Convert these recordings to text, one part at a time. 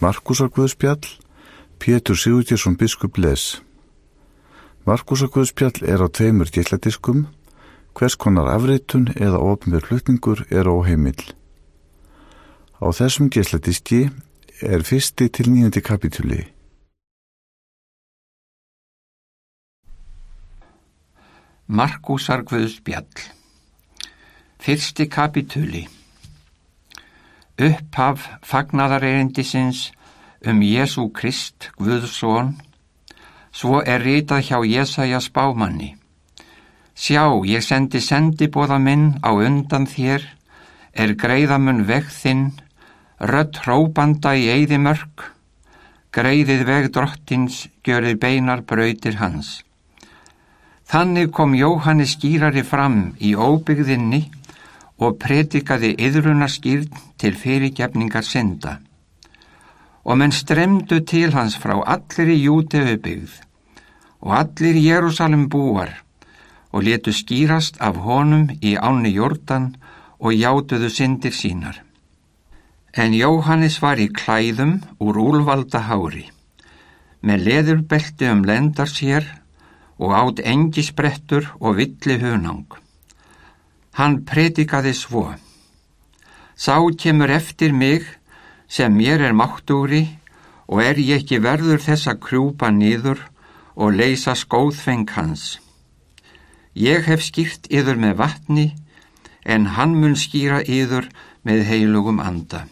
Markusar Guðspjall, Pétur Sigurðjarsson biskup les. Markusar Guðspjall er á tveimur gilladiskum, hvers konar afreitun eða ofnverð flutningur er óheimill. Á þessum gilladiski er fyrsti til nýjandi kapitúli. Markusar Guðspjall Fyrsti kapitúli Upphaf fagnadarerindisins um Jésu Krist, Guðsson, svo er ritað hjá Jésaja spámanni. Sjá, ég sendi sendibóða minn á undan þér, er greiðamun veg þinn, rött hrópanda í eyði mörg, greiðið veg drottins, görið beinar brautir hans. Þannig kom Jóhannes skýrari fram í óbyggðinni og predikaði yðrunarskýrn til fyrirgefningar synda. Og menn stremdu til hans frá allir í Júteubyggð og allir í Jérúsalem búar og letu skýrast af honum í áni Jórdan og játuðu syndir sínar. En Jóhannes var í klæðum úr úlvalda hári, með leðurbelti um lendar sér og átt engisbrettur og villi hunang. Hann predikaði svo. Sá kemur eftir mig sem mér er máttúri og er ég ekki verður þess að krjúpa nýður og leysa skóðfeng hans. Ég hef skýrt yður með vatni en hann mun skýra yður með heilugum anda.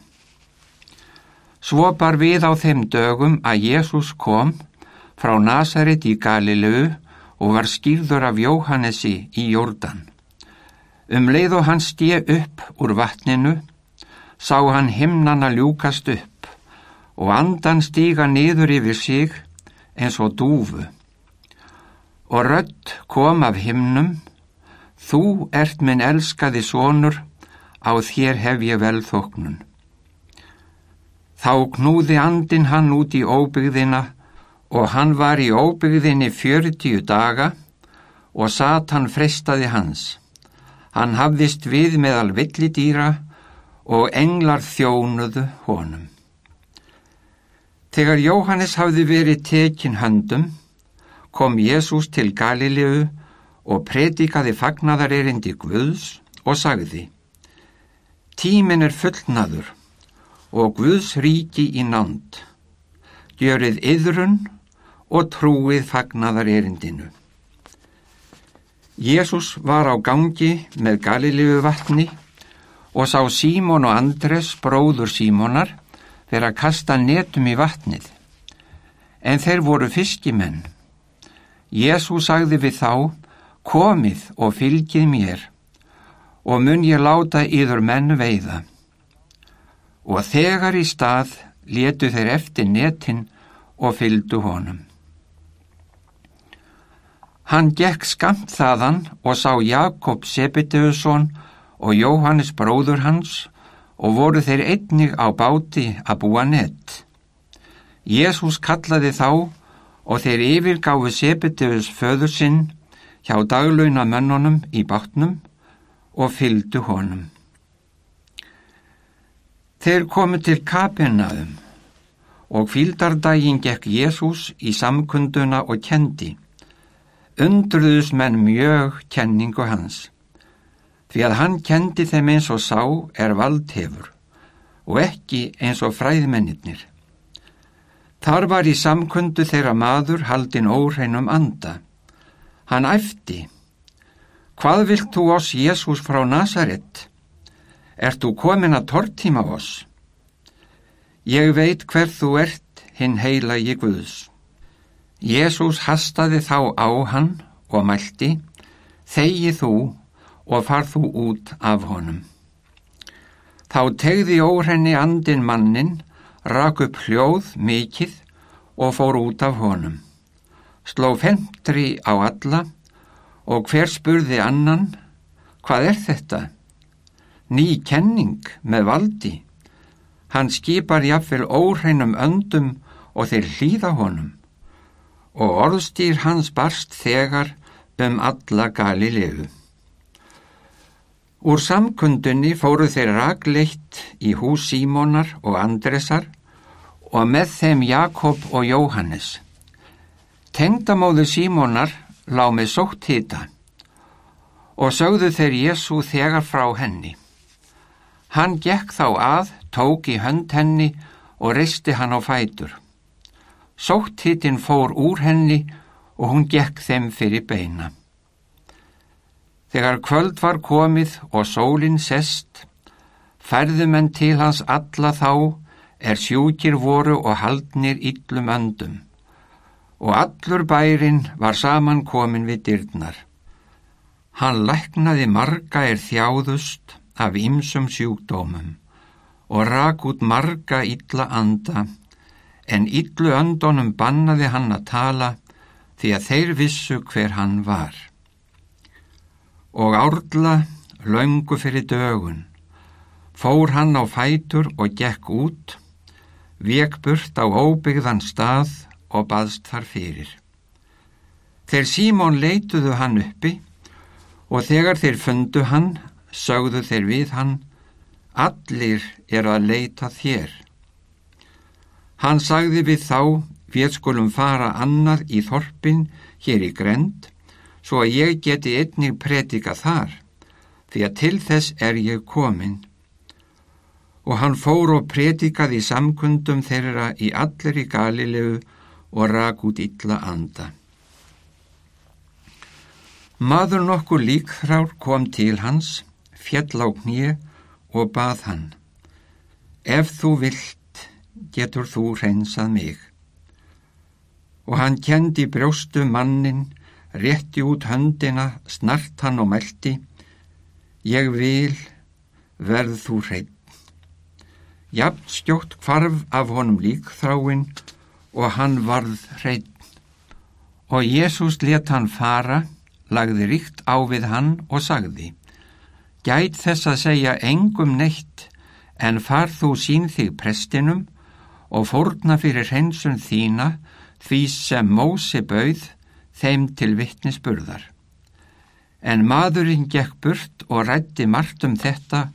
Svo bar við á þeim dögum að Jésús kom frá Nazaret í Galilöu og var skýrður af Jóhannesi í Jórdan. Um leið og hann stíð upp úr vatninu, sá hann himnana ljúkast upp og andan stíga niður yfir sig eins og dúfu. Og rött kom af himnum, þú ert minn elskaði sonur, á þér hef ég vel þoknun. Þá knúði andin hann út í óbyggðina og hann var í óbyggðinni fjörtíu daga og Satan freystaði hans. Hann hafðist við meðal villidýra og englar þjónuðu honum. Þegar Jóhannes hafði verið tekin höndum, kom Jésús til Galilegu og predikaði fagnadarerindi Guðs og sagði Tímin er fullnaður og Guðs ríki í nánd. Gjörið yðrun og trúið fagnaðar erindinu. Jésús var á gangi með Galilíu vatni og sá Símón og Andres, bróður Símónar, að kasta netum í vatnið. En þeir voru fiskimenn. Jésús sagði við þá, komið og fylgið mér og mun ég láta yður menn veiða. Og þegar í stað letu þeir eftir netin og fylgdu honum. Hann gekk skamt þaðan og sá Jakob Sebedeusson og Jóhannes bróður hans og voru þeir einnig á báti að búa nett. Jésús kallaði þá og þeir yfirgáfi Sebedeus föður sinn hjá daglauna mönnunum í bátnum og fylgdu honum. Þeir komu til Kapenaðum og fíldardaginn gekk Jésús í samkunduna og kendi undruðus menn mjög kenningu hans, því að hann kendi þeim eins og sá er valdhefur og ekki eins og fræðmennir. Þar var í samkundu þeirra maður haldin óreinum anda. Hann æfti. Hvað vilt þú oss, Jésús frá Nazaret? Ert þú komin að tortíma oss? Ég veit hver þú ert, hinn heila ég Guðs. Jésús hastaði þá á hann og mælti, þegi þú og farð þú út af honum. Þá tegði óhrenni andin mannin, rak upp hljóð mikið og fór út af honum. Sló femtri á alla og hver spurði annan, hvað er þetta? Ný kenning með valdi. Hann skipar jáfnvel óhreinum öndum og þeir hlýða honum og orðstýr hans barst þegar um alla Galilegu. Úr samkundunni fóru þeir ragleitt í hús Símonar og Andresar og með þeim Jakob og Jóhannes. Tengdamóðu Símonar lág með sótt hýta og sögðu þeir Jésu þegar frá henni. Hann gekk þá að, tók í hönd henni og reisti hann á fætur. Sótt hýtin fór úr henni og hún gekk þeim fyrir beina. Þegar kvöld var komið og sólinn sest, færðumenn til hans alla þá er sjúkir voru og haldnir yllum öndum og allur bærin var saman komin við dyrnar. Hann læknaði marga er þjáðust af ymsum sjúkdómum og rak út marga illa anda en illu öndonum bannaði hann að tala því að þeir vissu hver hann var. Og árla, laungu fyrir dögun, fór hann á fætur og gekk út, vek burt á óbyggðan stað og baðst þar fyrir. Þeir Símón leituðu hann uppi og þegar þeir fundu hann, sögðu þeir við hann, allir eru að leita þér. Hann sagði við þá, við skulum fara annað í þorpin hér í grend, svo að ég geti einnig predika þar, því að til þess er ég komin. Og hann fór og predikaði samkundum þeirra í allir í Galilegu og rak út illa anda. Maður nokkur líkþrár kom til hans, fjall á knið og bað hann. Ef þú vilt, getur þú reynsað mig. Og hann kendi brjóstu mannin, rétti út höndina, snart hann og meldi. Ég vil, verð þú reynd. Jafn skjótt kvarf af honum líkþráin og hann varð reynd. Og Jésús let hann fara, lagði ríkt á við hann og sagði Gæt þess að segja engum neitt en far þú sín þig prestinum og fórna fyrir hreinsun þína því sem Mósi bauð þeim til vittnisburðar. En maðurinn gekk burt og rætti margt um þetta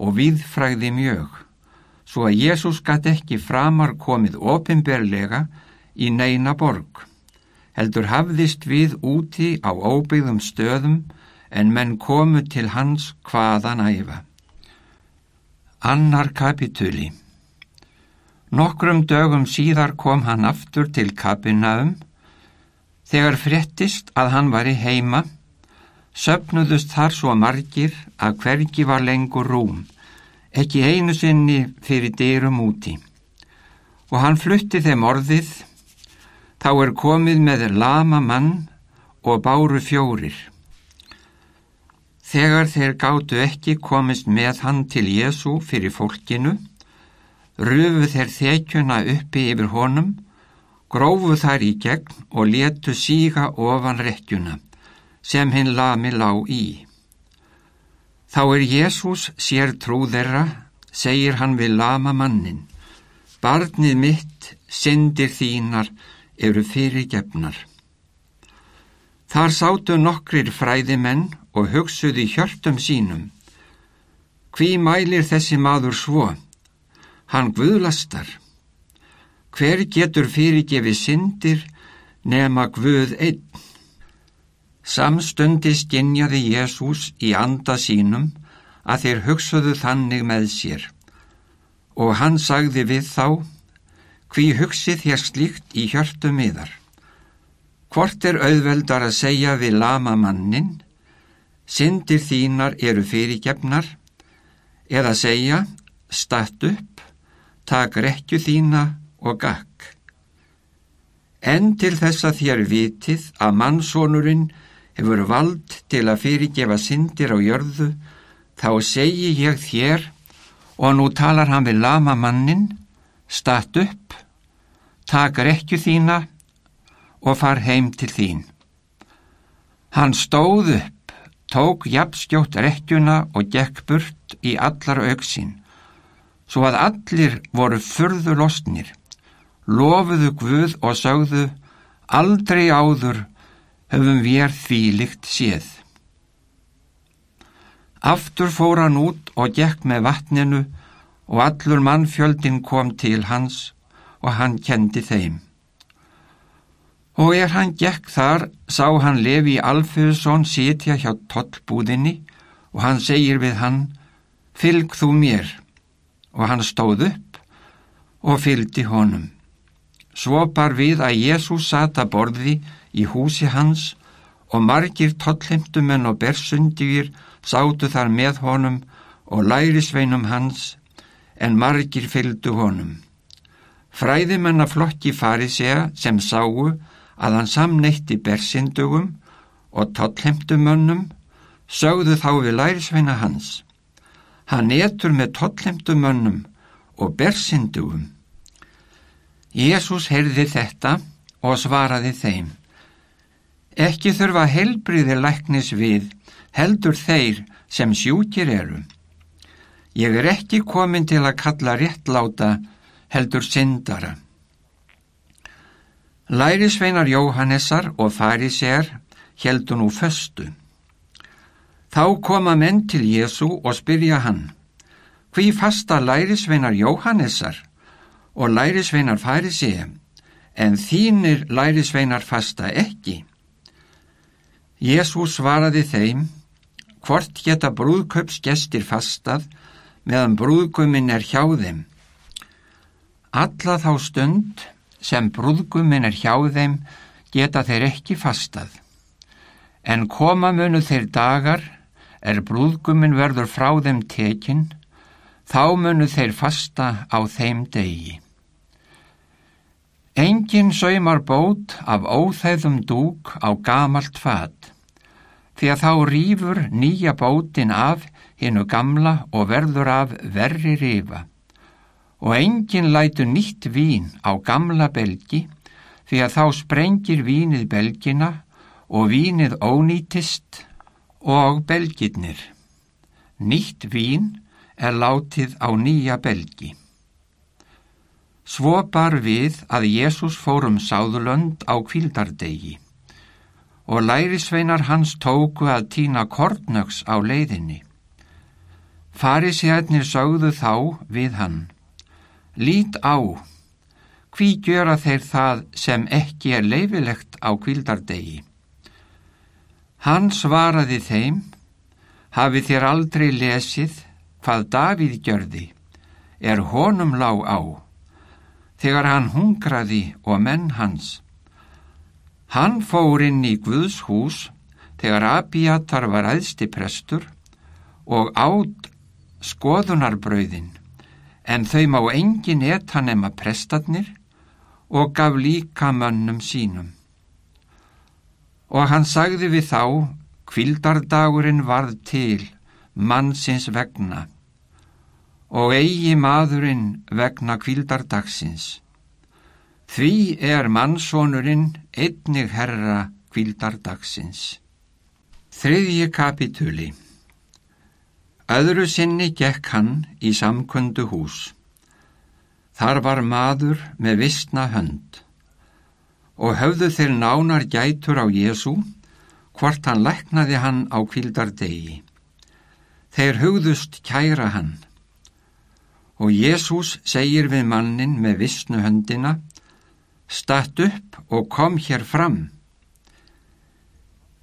og viðfræði mjög, svo að Jésús gatt ekki framar komið opimberlega í neina borg. Heldur hafðist við úti á óbyggðum stöðum en menn komu til hans hvaðan æfa. Annar kapituli Nokkrum dögum síðar kom hann aftur til kapinaum. Þegar frettist að hann var í heima, söpnuðust þar svo margir að hvergi var lengur rúm, ekki einu sinni fyrir dyrum úti. Og hann flutti þeim orðið, þá er komið með lama mann og báru fjórir. Þegar þeir gáttu ekki komist með hann til Jésu fyrir fólkinu, rufu þeir þekjuna uppi yfir honum, grófu þær í gegn og letu síga ofan rekkjuna sem hinn lami lág í. Þá er Jésús sér trúðerra, segir hann við lama mannin, barnið mitt, syndir þínar, eru fyrir gefnar. Þar sátu nokkrir fræðimenn og hugsuði hjörtum sínum. Hví mælir þessi maður svo? Hann guðlastar. Hver getur fyrirgefi syndir nema guð einn? Samstundi skinjaði Jésús í anda sínum að þeir hugsuðu þannig með sér. Og hann sagði við þá, hví hugsið þér slíkt í hjörtum yðar? Hvort er auðveldar að segja við lama mannin, syndir þínar eru fyrirgefnar, eða segja, statt upp, tak rekju þína og gakk. En til þess að þér vitið að mannsónurinn hefur vald til að fyrirgefa syndir á jörðu, þá segi ég þér, og nú talar hann við lama mannin, statt upp, tak rekju þína og far heim til þín. Hann stóð upp, tók jafnstjótt rekkjuna og gekk burt í allar auksinn, svo að allir voru furðu losnir, lofuðu Guð og sögðu, aldrei áður höfum við því líkt séð. Aftur fór hann út og gekk með vatninu og allur mannfjöldin kom til hans og hann kendi þeim. Og er hann gekk þar, sá hann Levi Alfeusson sitja hjá tollbúðinni og hann segir við hann, fylg þú mér. Og hann stóð upp og fylgdi honum. Svo bar við að Jésús sata borði í húsi hans og margir tollheimtumenn og bersundýr sátu þar með honum og lærisveinum hans en margir fylgdu honum. Fræðimenn að flokki farið segja sem sáu að hann samneitti bersindugum og tollheimtumönnum sögðu þá við lærisveina hans. Hann etur með tollheimtumönnum og bersindugum. Jésús heyrði þetta og svaraði þeim. Ekki þurfa helbriði læknis við, heldur þeir sem sjúkir eru. Ég er ekki komin til að kalla réttláta, heldur syndara. Lærisveinar Jóhannessar og Farisér heldur nú föstu. Þá koma menn til Jésu og spyrja hann, hví fasta lærisveinar Jóhannessar og lærisveinar Farisér, en þínir lærisveinar fasta ekki. Jésús svaraði þeim, hvort geta brúðköpsgestir fastað meðan brúðguminn er hjá þeim. Alla þá stund sem brúðguminn er hjá þeim geta þeir ekki fastað. En koma munu þeir dagar er brúðguminn verður frá þeim tekinn, þá munu þeir fasta á þeim degi. Engin saumar bót af óþæðum dúk á gamalt fat, því að þá rýfur nýja bótin af hinnu gamla og verður af verri rifa. Og engin lætu nýtt vín á gamla belgi, því að þá sprengir vínið belgina og vínið ónýtist og belgirnir. Nýtt vín er látið á nýja belgi. Svo bar við að Jésús fór um sáðulönd á kvildardegi og lærisveinar hans tóku að týna kortnöks á leiðinni. Farisjætnir sögðu þá við hann, lít á, hví gjöra þeir það sem ekki er leifilegt á kvildardegi? Hann svaraði þeim, hafi þér aldrei lesið hvað Davíð gjörði, er honum lág á þegar hann hungraði og menn hans. Hann fór inn í Guðs hús þegar Abiatar var æðsti prestur og átt skoðunarbröðin, en þau má engin etta nema prestatnir og gaf líka mönnum sínum. Og hann sagði við þá, kvildardagurinn varð til mannsins vegna og eigi maðurinn vegna kvildardagsins. Því er mannsónurinn einnig herra kvildardagsins. Þriðji kapitúli Öðru sinni gekk hann í samkundu hús. Þar var maður með vissna hönd og höfðu þeir nánar gætur á Jésu hvort hann læknaði hann á kvildardegi. Þeir hugðust kæra hann Og Jésús segir við mannin með vissnu höndina, statt upp og kom hér fram.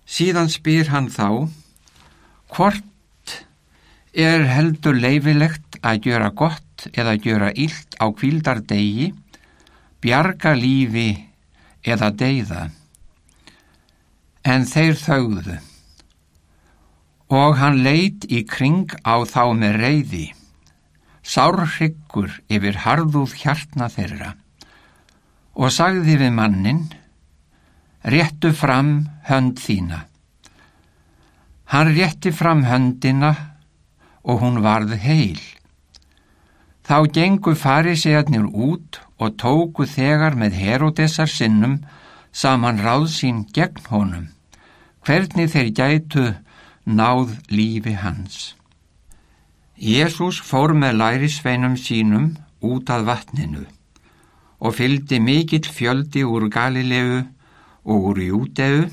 Síðan spyr hann þá, hvort er heldur leifilegt að gjöra gott eða gjöra illt á kvildardegi, bjarga lífi eða deyða. En þeir þauðu og hann leit í kring á þá með reyði sárryggur yfir harðúð hjartna þeirra og sagði við mannin, réttu fram hönd þína. Hann rétti fram höndina og hún varð heil. Þá gengu farisegarnir út og tóku þegar með Herodesar sinnum saman ráð sín gegn honum, hvernig þeir gætu náð lífi hans. Jésús fór með lærisveinum sínum út að vatninu og fylgdi mikill fjöldi úr Galilegu og úr Júteu,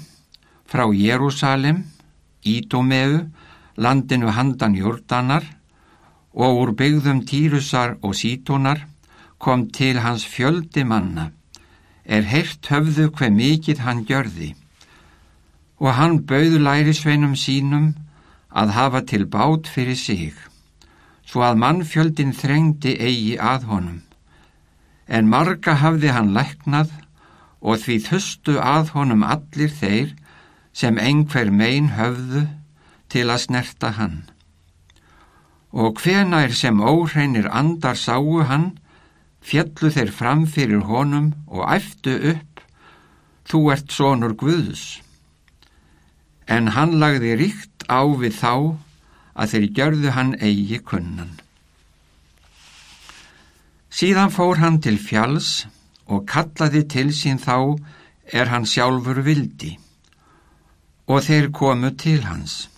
frá Jérúsalem, Ídómeu, landinu handan Jórdanar og úr byggðum Týrusar og Sítónar, kom til hans fjöldi manna, er heirt höfðu hver mikið hann gjörði og hann bauð lærisveinum sínum að hafa til bát fyrir sig, svo að mannfjöldin þrengdi eigi að honum. En marga hafði hann læknað og því þustu að honum allir þeir sem einhver mein höfðu til að snerta hann. Og hvenær sem óhreinir andar sáu hann, fjallu þeir fram fyrir honum og æftu upp, þú ert sonur Guðus. En hann lagði ríkt á við þá að þeir gjörðu hann eigi kunnan. Síðan fór hann til fjalls og kallaði til sín þá er hann sjálfur vildi og þeir komu til hans.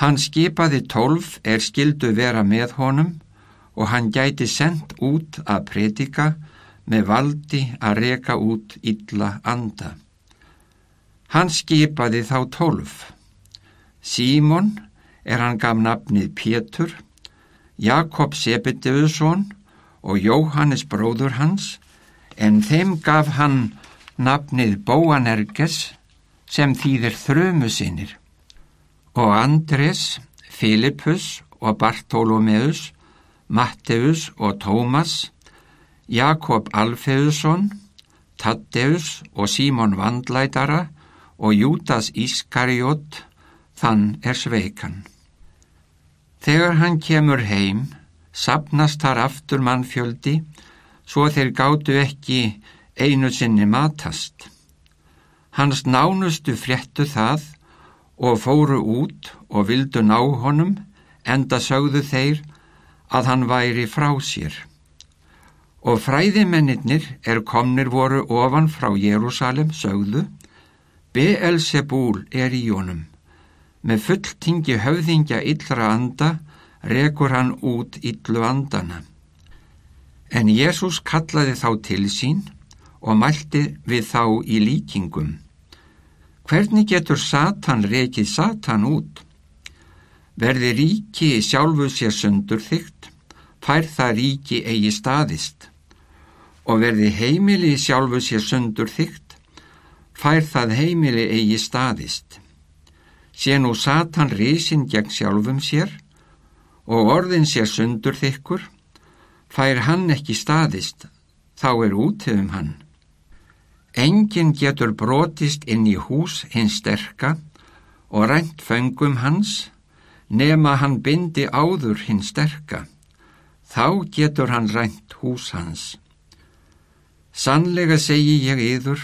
Hann skipaði tólf er skildu vera með honum og hann gæti sendt út að predika með valdi að reka út illa anda. Hann skipaði þá tólf. Símon er hann gaf nafnið Pétur, Jakob Sebedeuðsson og Jóhannes bróður hans, en þeim gaf hann nafnið Bóanerges sem þýðir þrömu sinir og Andres, Filippus og Bartolomeus Matteus og Tómas, Jakob Alfeusson, Taddeus og Símon Vandlætara og Jútas Ískarjót, þann er sveikan. Þegar hann kemur heim, sapnast þar aftur mannfjöldi, svo þeir gáttu ekki einu sinni matast. Hans nánustu fréttu það og fóru út og vildu ná honum, enda sögðu þeir að hann væri frá sér. Og fræðimennir er komnir voru ofan frá Jérúsalem sögðu, Beelzebúl er í jónum. Með fulltingi höfðingja yllra anda rekur hann út yllu andana. En Jésús kallaði þá til sín og mælti við þá í líkingum. Hvernig getur Satan rekið Satan út? Verði ríki sjálfu sér sundur þygt, fær það ríki eigi staðist. Og verði heimili sjálfu sér sundur þygt, fær það heimili eigi staðist. Sé nú Satan risin gegn sjálfum sér og orðin sér sundur þykkur, fær hann ekki staðist, þá er útöfum hann. Engin getur brotist inn í hús hins sterka og rænt föngum hans, nema hann bindi áður hinn sterka, þá getur hann rænt hús hans. Sannlega segi ég yður,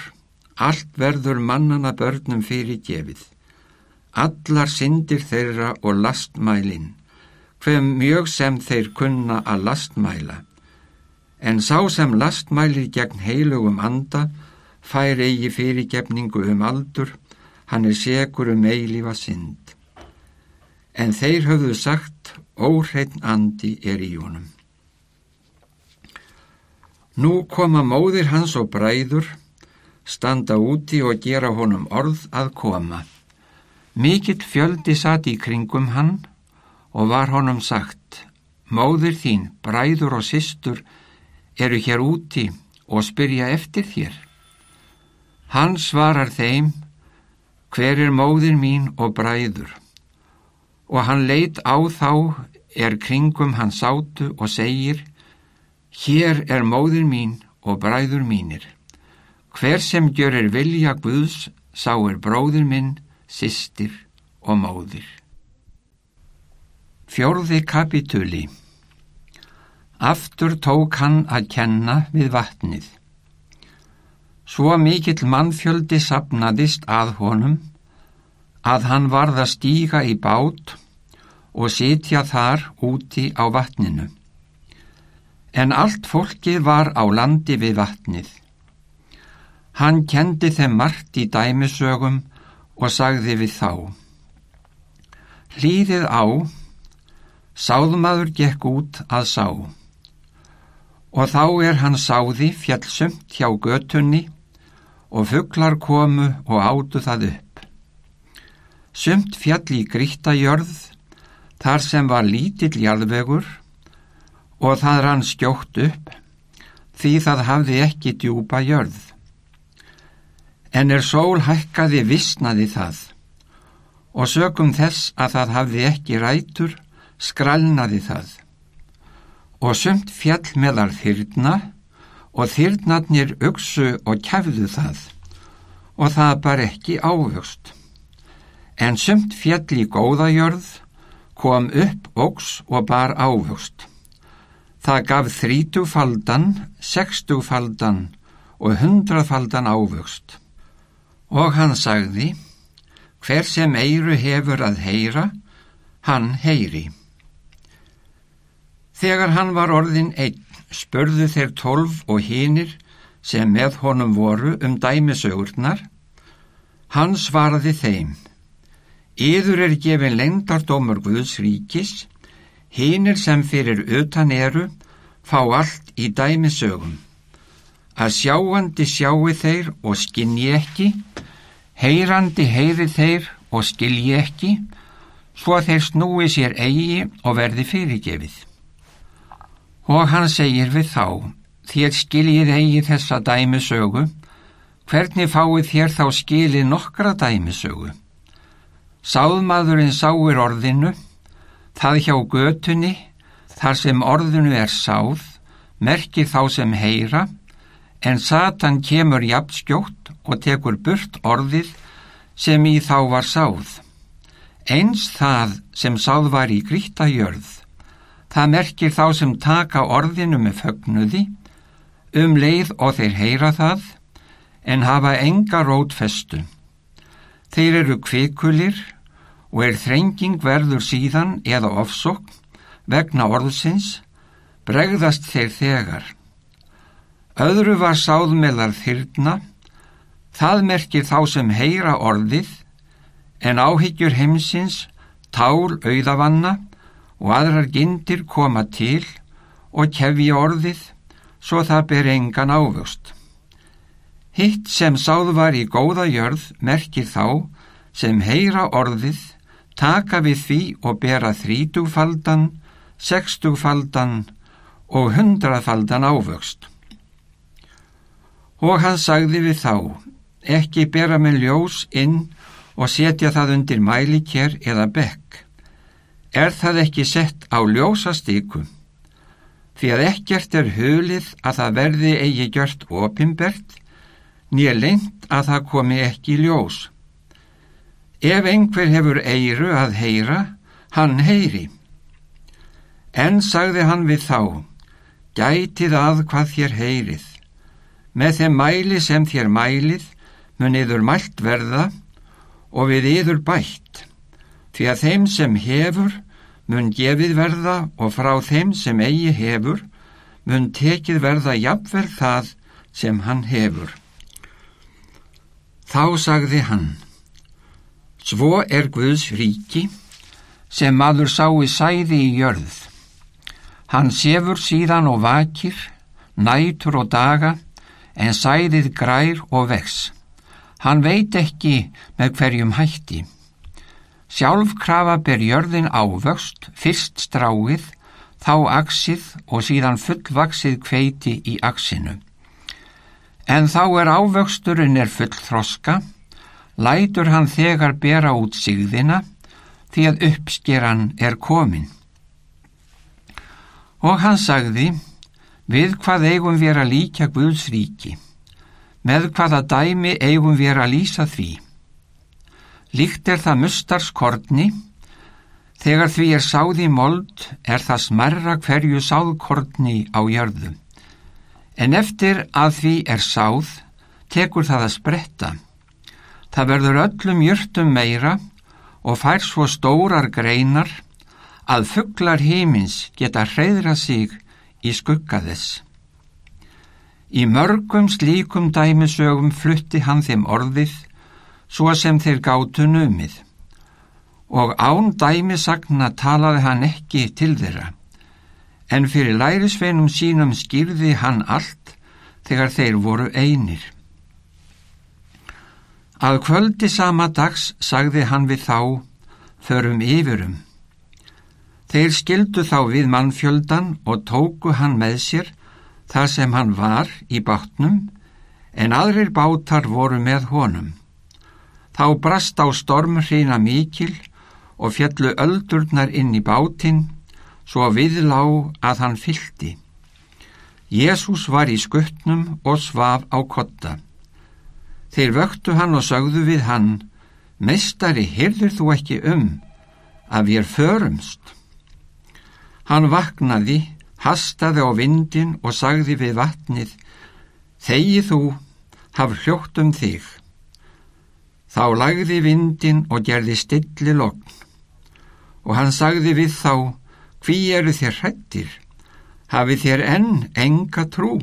allt verður mannana börnum fyrir gefið. Allar syndir þeirra og lastmælin, hver mjög sem þeir kunna að lastmæla. En sá sem lastmælir gegn heilugum anda, fær eigi fyrirgefningu um aldur, hann er segur um eilífa synd en þeir höfðu sagt óhreitn andi er í honum. Nú koma móðir hans og bræður, standa úti og gera honum orð að koma. Mikill fjöldi satt í kringum hann og var honum sagt, móðir þín, bræður og systur eru hér úti og spyrja eftir þér. Hann svarar þeim, hver er móðir mín og bræður? Og hann leit á þá er kringum hann sátu og segir Hér er móðir mín og bræður mínir. Hver sem gjörir vilja Guðs sá er bróðir minn, sýstir og móðir. Fjórði kapitúli Aftur tók hann að kenna við vatnið. Svo mikill mannfjöldi sapnaðist að honum að hann varð að stíga í bát og sitja þar úti á vatninu. En allt fólkið var á landi við vatnið. Hann kendi þeim margt í dæmisögum og sagði við þá. Hlýðið á, sáðumadur gekk út að sá. Og þá er hann sáði fjallsumt hjá götunni og fugglar komu og átu það upp. Sumt fjall í grítajörð, þar sem var lítill jarðvegur og það rann skjótt upp, því það hafði ekki djúpa jörð. En er sól hækkaði vissnaði það, og sögum þess að það hafði ekki rætur, skralnaði það. Og sumt fjall meðar þyrna, og þyrnarnir uksu og kæfðu það, og það bar ekki ávöxt. En sumt fjall í góðajörð kom upp óks og bar ávöxt. Það gaf þrítugfaldan, sextugfaldan og hundraðfaldan ávöxt. Og hann sagði, hver sem eiru hefur að heyra, hann heyri. Þegar hann var orðin einn, spörðu þeir tólf og hínir sem með honum voru um dæmisögurnar. Hann svaraði þeim, Íður er gefin lengdardómur Guðs ríkis, hínir sem fyrir utan eru, fá allt í dæmisögum. Að sjáandi sjáu þeir og skinni ekki, heyrandi heyri þeir og skilji ekki, svo þeir snúi sér eigi og verði fyrirgefið. Og hann segir við þá, þér skiljið eigi þessa dæmisögu, hvernig fáið þér þá skilið nokkra dæmisögu? Sáðmaðurinn sáir orðinu, það hjá götunni, þar sem orðinu er sáð, merkir þá sem heyra, en Satan kemur jafn skjótt og tekur burt orðið sem í þá var sáð. Eins það sem sáð var í grítajörð, það merkir þá sem taka orðinu með fögnuði, um leið og þeir heyra það, en hafa enga rótfestu. Þeir eru kvikulir og er þrenging verður síðan eða ofsokk vegna orðsins, bregðast þeir þegar. Öðru var sáðmelar þyrna, það merkir þá sem heyra orðið, en áhyggjur heimsins, tál auðavanna og aðrar gindir koma til og kefja orðið, svo það ber engan ávöxt. Hitt sem sáð var í góða jörð merkir þá sem heyra orðið, taka við því og bera þrítugfaldan, sextugfaldan og hundraðfaldan ávöxt. Og hann sagði við þá, ekki bera með ljós inn og setja það undir mælikér eða bekk. Er það ekki sett á ljósastíku? Því að ekkert er hulið að það verði eigi gjört opimbert, nýja lengt að það komi ekki ljós. Ef einhver hefur eiru að heyra, hann heyri. En sagði hann við þá, gætið að hvað þér heyrið. Með þeim mæli sem þér mælið mun yður mælt verða og við yður bætt. Því að þeim sem hefur mun gefið verða og frá þeim sem eigi hefur mun tekið verða jafnverð það sem hann hefur. Þá sagði hann, svo er Guðs ríki sem maður sái sæði í jörð. Hann sefur síðan og vakir, nætur og daga, en sæðið grær og vex. Hann veit ekki með hverjum hætti. Sjálf krafa ber jörðin ávöxt, fyrst stráið, þá aksið og síðan fullvaksið kveiti í aksinu. En þá er ávöxturinn er full þroska, lætur hann þegar bera út sigðina, því að uppskeran er komin. Og hann sagði, við hvað eigum við að líka Guðs ríki, með hvaða dæmi eigum við að lýsa því. Líkt er það mustarskordni, þegar því er sáði mold er það smerra hverju sáðkortni á jörðu. En eftir að því er sáð, tekur það að spretta. Það verður öllum jörtum meira og fær svo stórar greinar að fugglar heimins geta hreyðra sig í skugga þess. Í mörgum slíkum dæmisögum flutti hann þeim orðið svo sem þeir gátu numið og án dæmisagna talaði hann ekki til þeirra en fyrir lærisveinum sínum skýrði hann allt þegar þeir voru einir. Að kvöldi sama dags sagði hann við þá, förum yfirum. Þeir skildu þá við mannfjöldan og tóku hann með sér þar sem hann var í bátnum en aðrir bátar voru með honum. Þá brast á storm hreina mikil og fjallu öldurnar inn í bátinn svo viðlá að hann fyldi. Jésús var í skuttnum og svaf á kotta. Þeir vöktu hann og sögðu við hann, Meistari, hyrður þú ekki um að við er förumst? Hann vaknaði, hastaði á vindin og sagði við vatnið, Þegi þú, haf hljótt um þig. Þá lagði vindin og gerði stilli logn og hann sagði við þá, hví eru þér hrættir, hafið þér enn enga trú.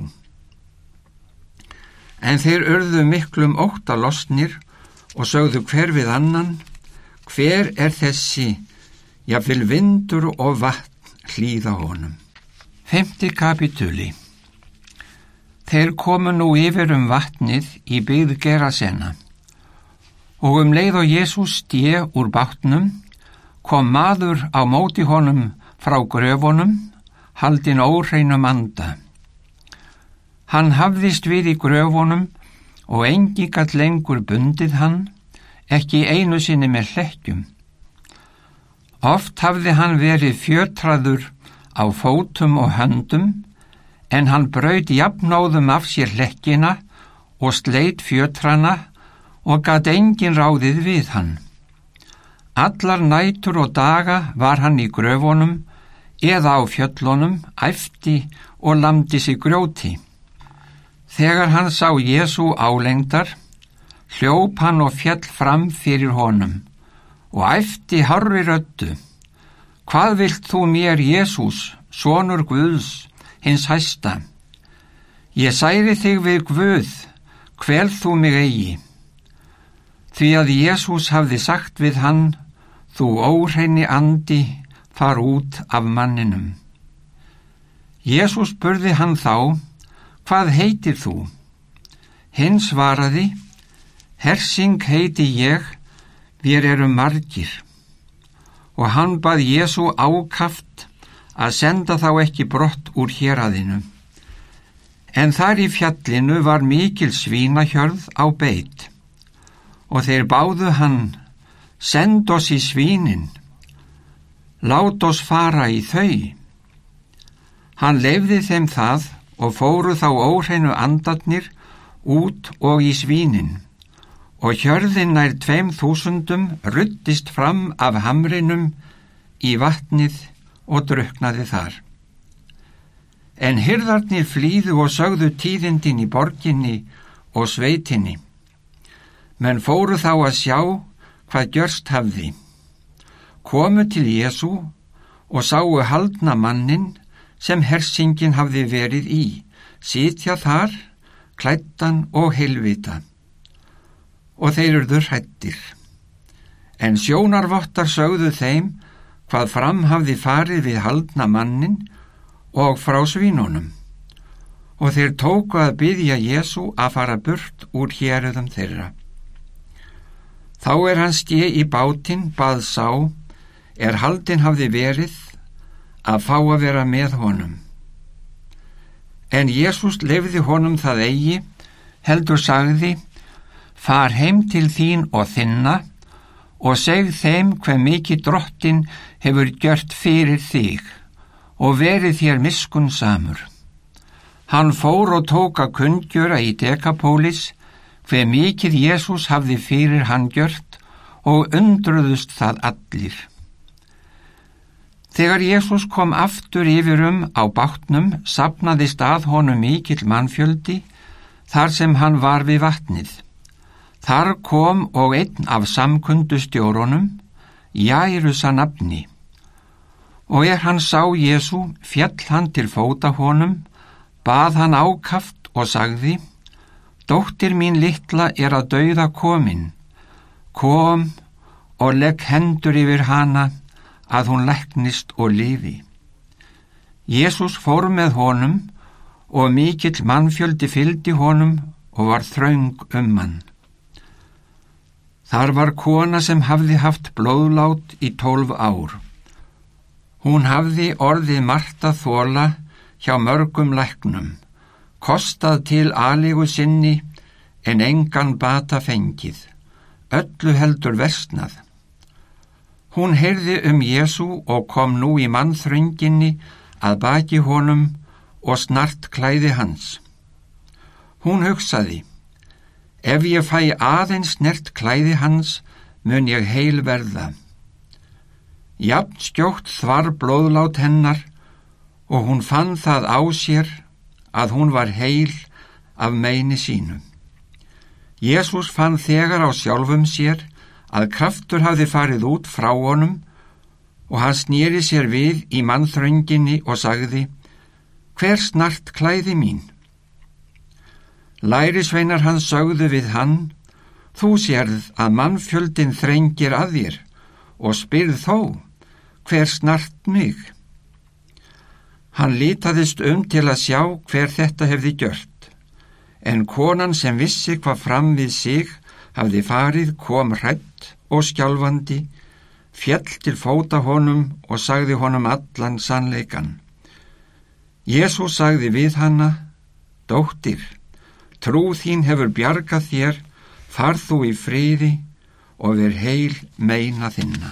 En þeir örðu miklum óttalostnir og sögðu hver við annan, hver er þessi, jáfnvel vindur og vatn hlýða honum. Femti kapitúli Þeir komu nú yfir um vatnið í byggð Gerasena og um leið og Jésús stið úr bátnum kom maður á móti honum frá gröfunum, haldin óreinum anda. Hann hafðist við í gröfunum og engi gall lengur bundið hann, ekki einu sinni með hlekkjum. Oft hafði hann verið fjötraður á fótum og höndum, en hann braut jafnóðum af sér hlekkina og sleit fjötrana og gatt engin ráðið við hann. Allar nætur og daga var hann í gröfunum eða á fjöllunum, æfti og lamdi sig grjóti. Þegar hann sá Jésu álengdar, hljóp hann og fjall fram fyrir honum og æfti harri röttu. Hvað vilt þú mér, Jésús, sonur Guðs, hins hæsta? Ég særi þig við Guð, hvel þú mig eigi. Því að Jésús hafði sagt við hann, Þú óhreini andi far út af manninum. Jésús spurði hann þá, hvað heitir þú? Hinn svaraði, hersing heiti ég, við erum margir. Og hann bað Jésu ákaft að senda þá ekki brott úr héradinu. En þar í fjallinu var mikil svínahjörð á beitt og þeir báðu hann Send oss í svínin, lát oss fara í þau. Hann lefði þeim það og fóru þá óhreinu andatnir út og í svínin og hjörðin nær tveim þúsundum ruttist fram af hamrinum í vatnið og druknaði þar. En hyrðarnir flýðu og sögðu tíðindin í borginni og sveitinni. Menn fóru þá að sjá hvað gjörst hafði. Komu til Jésu og sáu haldna mannin sem hersingin hafði verið í, sitja þar, klættan og heilvita. Og þeir urður hættir. En sjónarvottar sögðu þeim hvað fram hafði farið við haldna mannin og frá svínunum. Og þeir tóku að byggja Jésu að fara burt úr héröðum þeirra. Þá er hann stið í bátinn, bað sá, er haldinn hafði verið að fá að vera með honum. En Jésús lefði honum það eigi, heldur sagði, far heim til þín og þinna og segð þeim hver mikið drottin hefur gjört fyrir þig og verið þér miskun samur. Hann fór og tók að kundgjöra í Dekapólis hver mikið Jésús hafði fyrir hann gjört og undruðust það allir. Þegar Jésús kom aftur yfir um á bátnum, sapnaði stað honum mikill mannfjöldi þar sem hann var við vatnið. Þar kom og einn af samkundustjórunum, Jærusa nafni. Og er hann sá Jésu, fjall hann til fóta honum, bað hann ákaft og sagði, Dóttir mín litla er að dauða komin. Kom og legg hendur yfir hana að hún leggnist og lifi. Jésús fór með honum og mikill mannfjöldi fyldi honum og var þraung um mann. Þar var kona sem hafði haft blóðlát í tólf ár. Hún hafði orðið Marta þóla hjá mörgum læknum, kostað til aðlígu sinni en engan bata fengið, öllu heldur versnað. Hún heyrði um Jésu og kom nú í mannþrönginni að baki honum og snart klæði hans. Hún hugsaði, ef ég fæ aðeins snert klæði hans, mun ég heil verða. Jafn skjótt þvar blóðlát hennar og hún fann það á sér að hún var heil af meini sínu. Jésús fann þegar á sjálfum sér að kraftur hafði farið út frá honum og hann snýri sér við í mannþrönginni og sagði Hver snart klæði mín? Lærisveinar hann sögðu við hann Þú sérð að mannfjöldin þrengir að þér og spyrð þó hver snart mig. Hann lítaðist um til að sjá hver þetta hefði gjört, en konan sem vissi hvað fram við sig hafði farið kom hrætt og skjálfandi, fjell til fóta honum og sagði honum allan sannleikan. Jésús sagði við hanna, Dóttir, trú þín hefur bjargað þér, Farð þú í friði og ver heil meina þinna.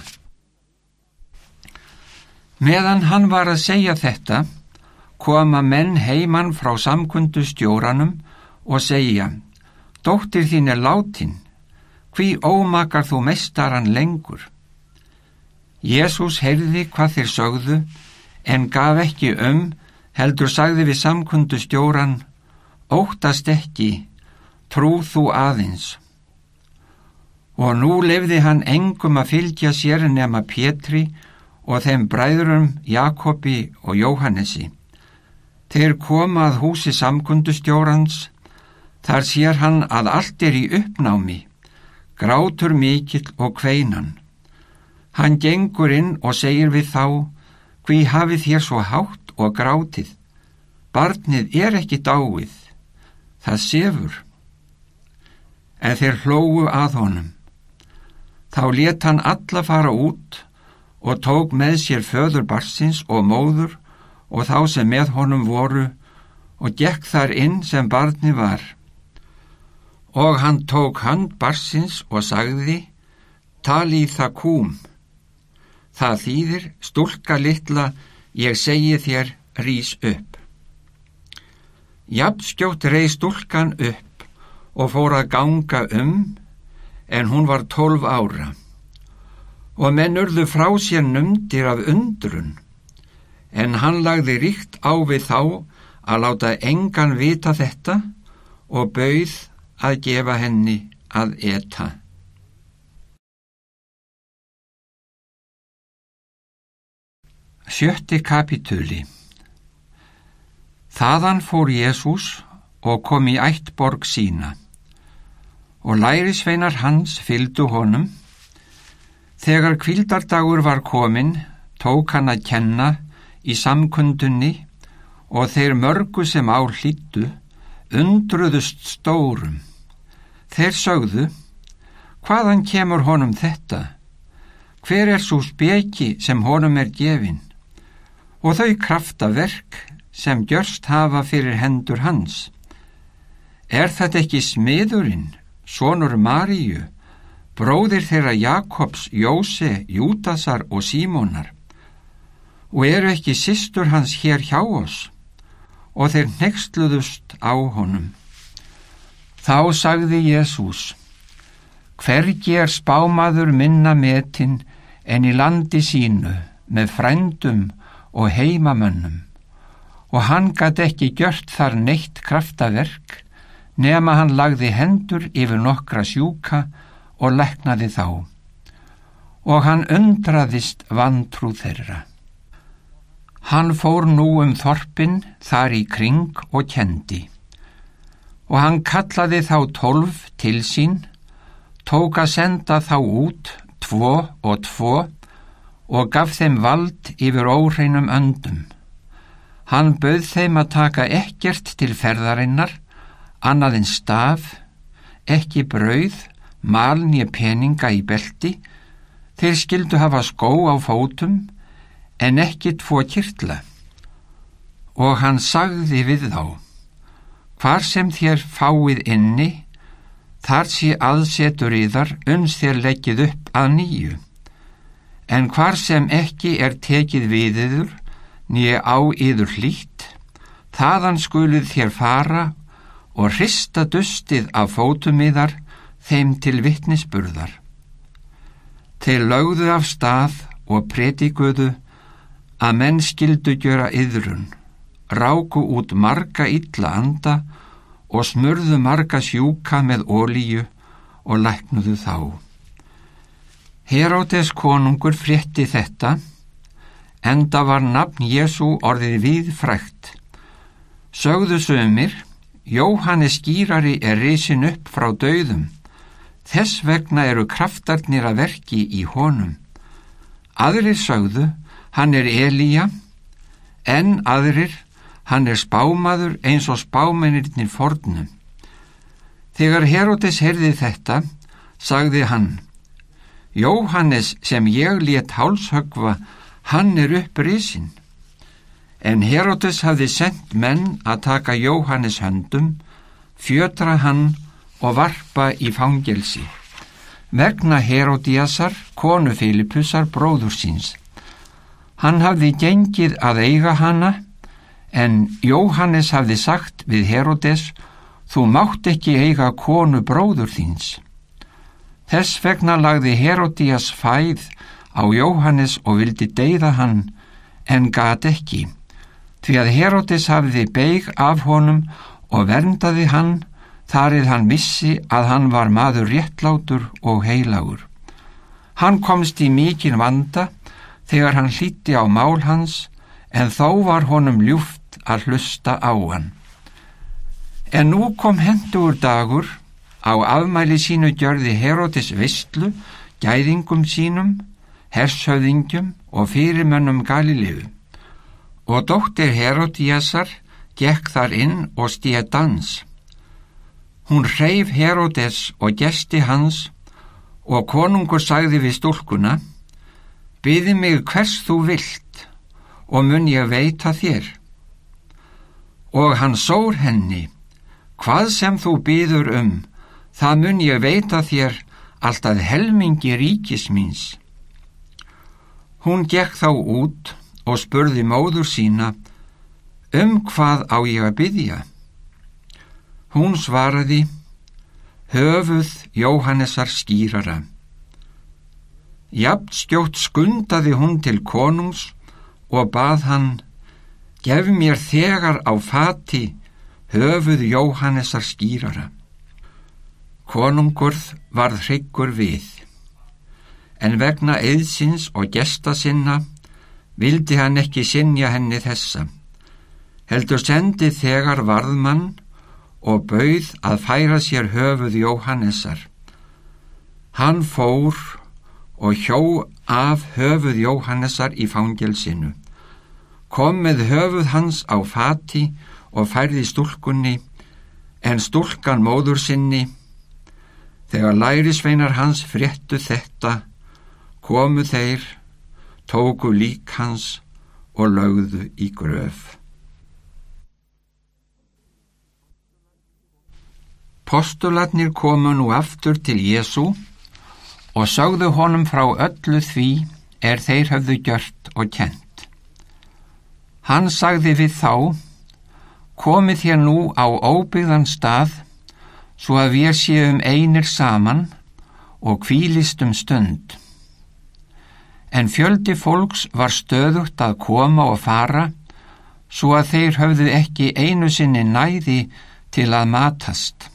Meðan hann var að segja þetta, koma menn heimann frá samkundu stjóranum og segja, Dóttir þín er látin, hví ómakar þú mestaran lengur? Jésús heyrði hvað þeir sögðu, en gaf ekki um, heldur sagði við samkundu stjóran, Óttast ekki, trú þú aðeins. Og nú lefði hann engum að fylgja sér nema Pétri og þeim bræðurum Jakobi og Jóhannesi. Þeir koma að húsi samkundustjórans, þar sér hann að allt er í uppnámi, grátur mikill og kveinan. Hann gengur inn og segir við þá, hví hafið þér svo hátt og grátið? Barnið er ekki dáið, það sefur. En þeir hlógu að honum. Þá let hann alla fara út og tók með sér föður barsins og móður og þá sem með honum voru og gekk þar inn sem barni var. Og hann tók hand barsins og sagði, tali það kúm. Það þýðir, stúlka litla, ég segi þér, rís upp. Jafn skjótt reið stúlkan upp og fór að ganga um en hún var tólf ára og menn urðu frá sér numdir af undrun en hann lagði ríkt á við þá að láta engan vita þetta og bauð að gefa henni að eta. Sjötti kapitúli Þaðan fór Jésús og kom í ættborg sína og lærisveinar hans fyldu honum. Þegar kvildardagur var komin, tók hann að kenna í samkundunni og þeir mörgu sem á hlýttu undruðust stórum. Þeir sögðu, hvaðan kemur honum þetta? Hver er svo speki sem honum er gefin? Og þau kraftaverk sem gjörst hafa fyrir hendur hans. Er þetta ekki smiðurinn sonur Maríu, bróðir þeirra Jakobs, Jóse, Jútasar og Símónar og eru ekki sýstur hans hér hjá oss og þeir nextluðust á honum. Þá sagði Jésús, hvergi er spámaður minna metin en í landi sínu með frændum og heimamönnum og hann gæti ekki gjört þar neitt kraftaverk nema hann lagði hendur yfir nokkra sjúka og leknaði þá og hann undraðist vantrú þeirra. Hann fór nú um þorpin þar í kring og kendi og hann kallaði þá tólf til sín, tók að senda þá út tvo og tvo og gaf þeim vald yfir óreinum öndum. Hann bauð þeim að taka ekkert til ferðarinnar annað en staf, ekki brauð, malnið peninga í belti, þeir skildu hafa skó á fótum, en ekki tvo kyrtla. Og hann sagði við þá, hvar sem þér fáið inni, þar sé aðsetur í þar uns þér leggið upp að nýju. En hvar sem ekki er tekið viðiður, nýja á yður hlýtt, þaðan skuluð þér fara og hrista dustið af fótumiðar þeim til vittnisburðar. Þeir lögðu af stað og pretikuðu að menn skildu gjöra yðrun, ráku út marga illa anda og smurðu marga sjúka með ólíu og læknuðu þá. Herótes konungur frétti þetta, enda var nafn Jésu orðið við frækt. Sögðu sögumir, Jóhannes skýrari er risin upp frá dauðum, þess vegna eru kraftarnir að verki í honum. Aðrir sögðu, hann er Elíja, en aðrir, hann er spámaður eins og spámennirnir fornum. Þegar Herodes heyrði þetta, sagði hann, Jóhannes sem ég létt hálshögva, hann er upprisin. En Herodes hafði sendt menn að taka Jóhannes höndum, fjötra hann og varpa í fangelsi. Vegna Herodíasar, konu Filipussar, bróður síns. Hann hafði gengið að eiga hana, en Jóhannes hafði sagt við Herodes, þú mátt ekki eiga konu bróður þíns. Þess vegna lagði Herodías fæð á Jóhannes og vildi deyða hann en gat ekki, því að Herodes hafiði beig af honum og verndaði hann þarið hann vissi að hann var maður réttlátur og heilagur. Hann komst í mikinn vanda þegar hann hlíti á mál hans en þó var honum ljúft að hlusta á hann. En nú kom hendur dagur Á afmæli sínu gjörði Herodes vistlu, gæðingum sínum, hershöðingjum og fyrirmönnum Galilegu. Og dóttir Herodíasar gekk þar inn og stíða dans. Hún hreyf Herodes og gesti hans og konungur sagði við stúlkuna, byði mig hvers þú vilt og mun ég veita þér. Og hann sór henni, hvað sem þú byður um, það mun ég veita þér alltaf helmingi ríkis míns. Hún gekk þá út og spurði móður sína, um hvað á ég að byggja? Hún svaraði, höfuð Jóhannesar skýrara. Japt skjótt skundaði hún til konungs og bað hann, gef mér þegar á fati höfuð Jóhannesar skýrara. Konungurð varð hryggur við, en vegna eðsins og gesta sinna vildi hann ekki sinja henni þessa. Heldur sendi þegar varðmann og bauð að færa sér höfuð Jóhannessar. Hann fór og hjó af höfuð Jóhannessar í fangelsinu, kom með höfuð hans á fati og færði stúlkunni, en stúlkan móður sinni. Þegar lærisveinar hans fréttu þetta, komu þeir, tóku lík hans og lögðu í gröf. Postulatnir komu nú aftur til Jésu og sögðu honum frá öllu því er þeir hafðu gjört og kent. Hann sagði við þá, komið þér nú á óbyggðan stað svo að við séum einir saman og kvílist um stund. En fjöldi fólks var stöðugt að koma og fara, svo að þeir höfðu ekki einu sinni næði til að matast.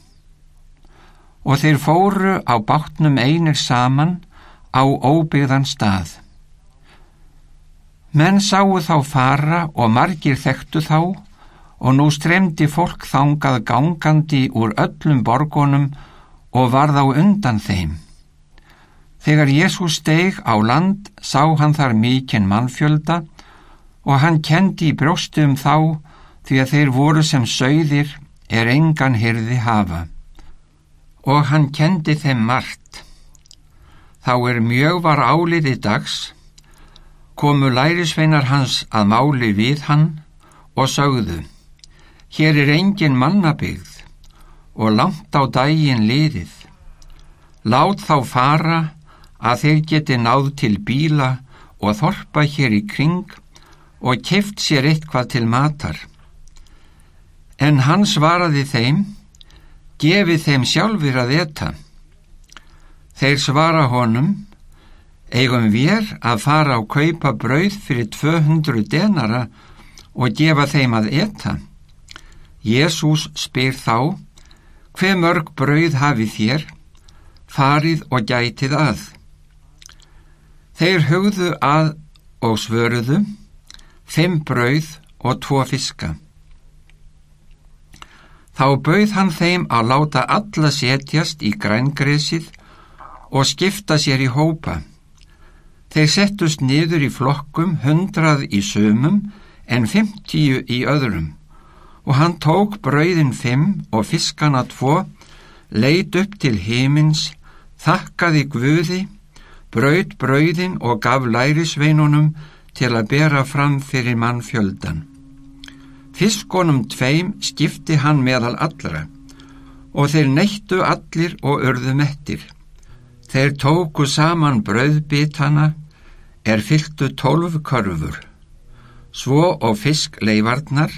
Og þeir fóru á bátnum einir saman á óbyggðan stað. Menn sáu þá fara og margir þekktu þá og nú stremdi fólk þangað gangandi úr öllum borgonum og varð á undan þeim. Þegar Jésús steig á land sá hann þar mikinn mannfjölda og hann kendi í brjóstum þá því að þeir voru sem sögðir er engan hyrði hafa. Og hann kendi þeim margt. Þá er mjög var áliði dags, komu lærisveinar hans að máli við hann og sögðu, hér er engin mannabyggð og langt á dægin liðið. Lát þá fara að þeir geti náð til bíla og þorpa hér í kring og keft sér eitthvað til matar. En hann svaraði þeim, gefið þeim sjálfur að eta. Þeir svara honum, eigum við að fara á kaupa brauð fyrir 200 denara og gefa þeim að eta. Jésús spyr þá, hver mörg brauð hafi þér, farið og gætið að. Þeir hugðu að og svöruðu, fimm brauð og tvo fiska. Þá bauð hann þeim að láta alla setjast í grængresið og skipta sér í hópa. Þeir settust niður í flokkum hundrað í sömum en fimmtíu í öðrum og hann tók brauðin fimm og fiskana tvo, leit upp til himins, þakkaði guði, braud brauðin og gaf lærisveinunum til að bera fram fyrir mann fjöldan. Fiskonum tveim skipti hann meðal allra og þeir neittu allir og örðu mettir. Þeir tóku saman brauðbitana er fylgtu tólf körfur, svo og fiskleifarnar,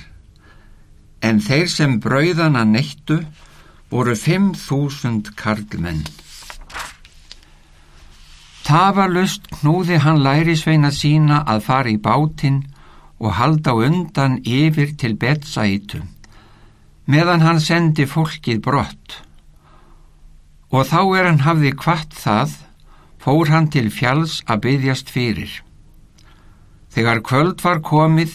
en þeir sem brauðana neittu voru fimm þúsund karlmenn. Tafarlust knúði hann lærisveina sína að fara í bátinn og halda undan yfir til betsætu, meðan hann sendi fólkið brott. Og þá er hann hafði kvart það, fór hann til fjalls að byggjast fyrir. Þegar kvöld var komið,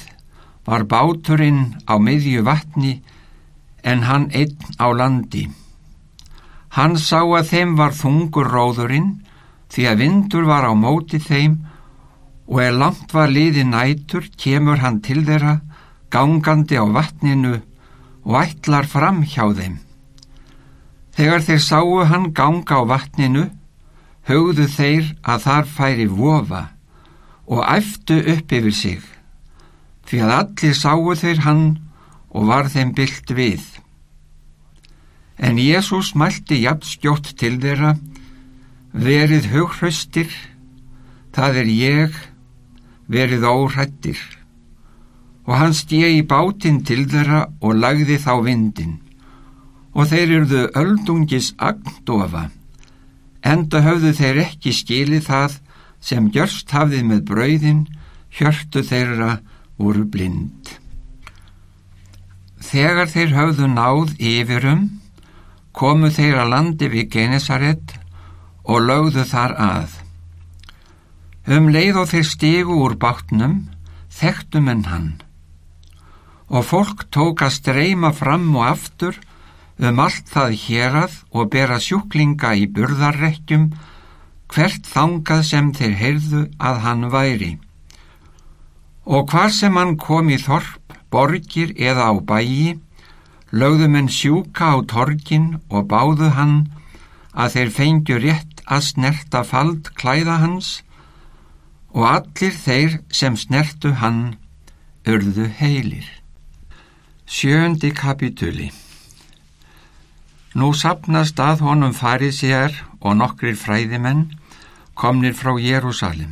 var báturinn á miðju vatni en hann einn á landi. Hann sá að þeim var þungur róðurinn því að vindur var á móti þeim og er langt var liði nætur kemur hann til þeirra gangandi á vatninu og ætlar fram hjá þeim. Þegar þeir sáu hann ganga á vatninu, hugðu þeir að þar færi vofa og æftu upp yfir sig, því að allir sáu þeir hann og var þeim byllt við. En Jésús mælti jafn skjótt til þeirra Verið hughröstir, það er ég, verið óhrættir. Og hann stið í bátinn til þeirra og lagði þá vindin. Og þeir eruðu öldungis agndofa, enda höfðu þeir ekki skilið það sem gjörst hafið með brauðin, hjörtu þeirra voru blind. Þegar þeir höfðu náð yfirum, komu þeir að landi við Genesaret og lögðu þar að. Um leið og þeir stígu úr bátnum, þekktum en hann. Og fólk tók að streyma fram og aftur um allt það hérað og bera sjúklinga í burðarrekkjum, hvert þangað sem þeir heyrðu að hann væri. Og hvar sem hann kom í þorp, borgir eða á bæi, lögðu menn sjúka á torgin og báðu hann að þeir fengju rétt að snerta fald klæða hans og allir þeir sem snertu hann örðu heilir. Sjöndi kapituli Nú sapnast að honum farið sér og nokkrir fræðimenn komnir frá Jérúsalim.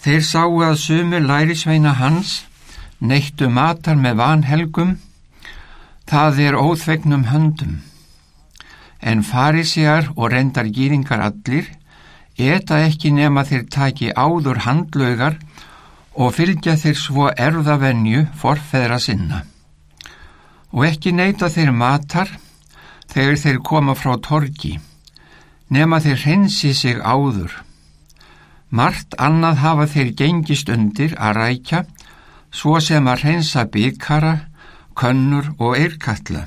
Þeir sáu að sumur lærisveina hans neittu matar með vanhelgum, það er óþvegnum höndum en farisjar og reyndar gýringar allir eta ekki nema þeir taki áður handlaugar og fylgja þeir svo erðavenju forfeðra sinna. Og ekki neyta þeir matar þegar þeir koma frá torgi, nema þeir hreinsi sig áður. Mart annað hafa þeir gengist undir að rækja, svo sem að hreinsa bygghara, könnur og eirkalla.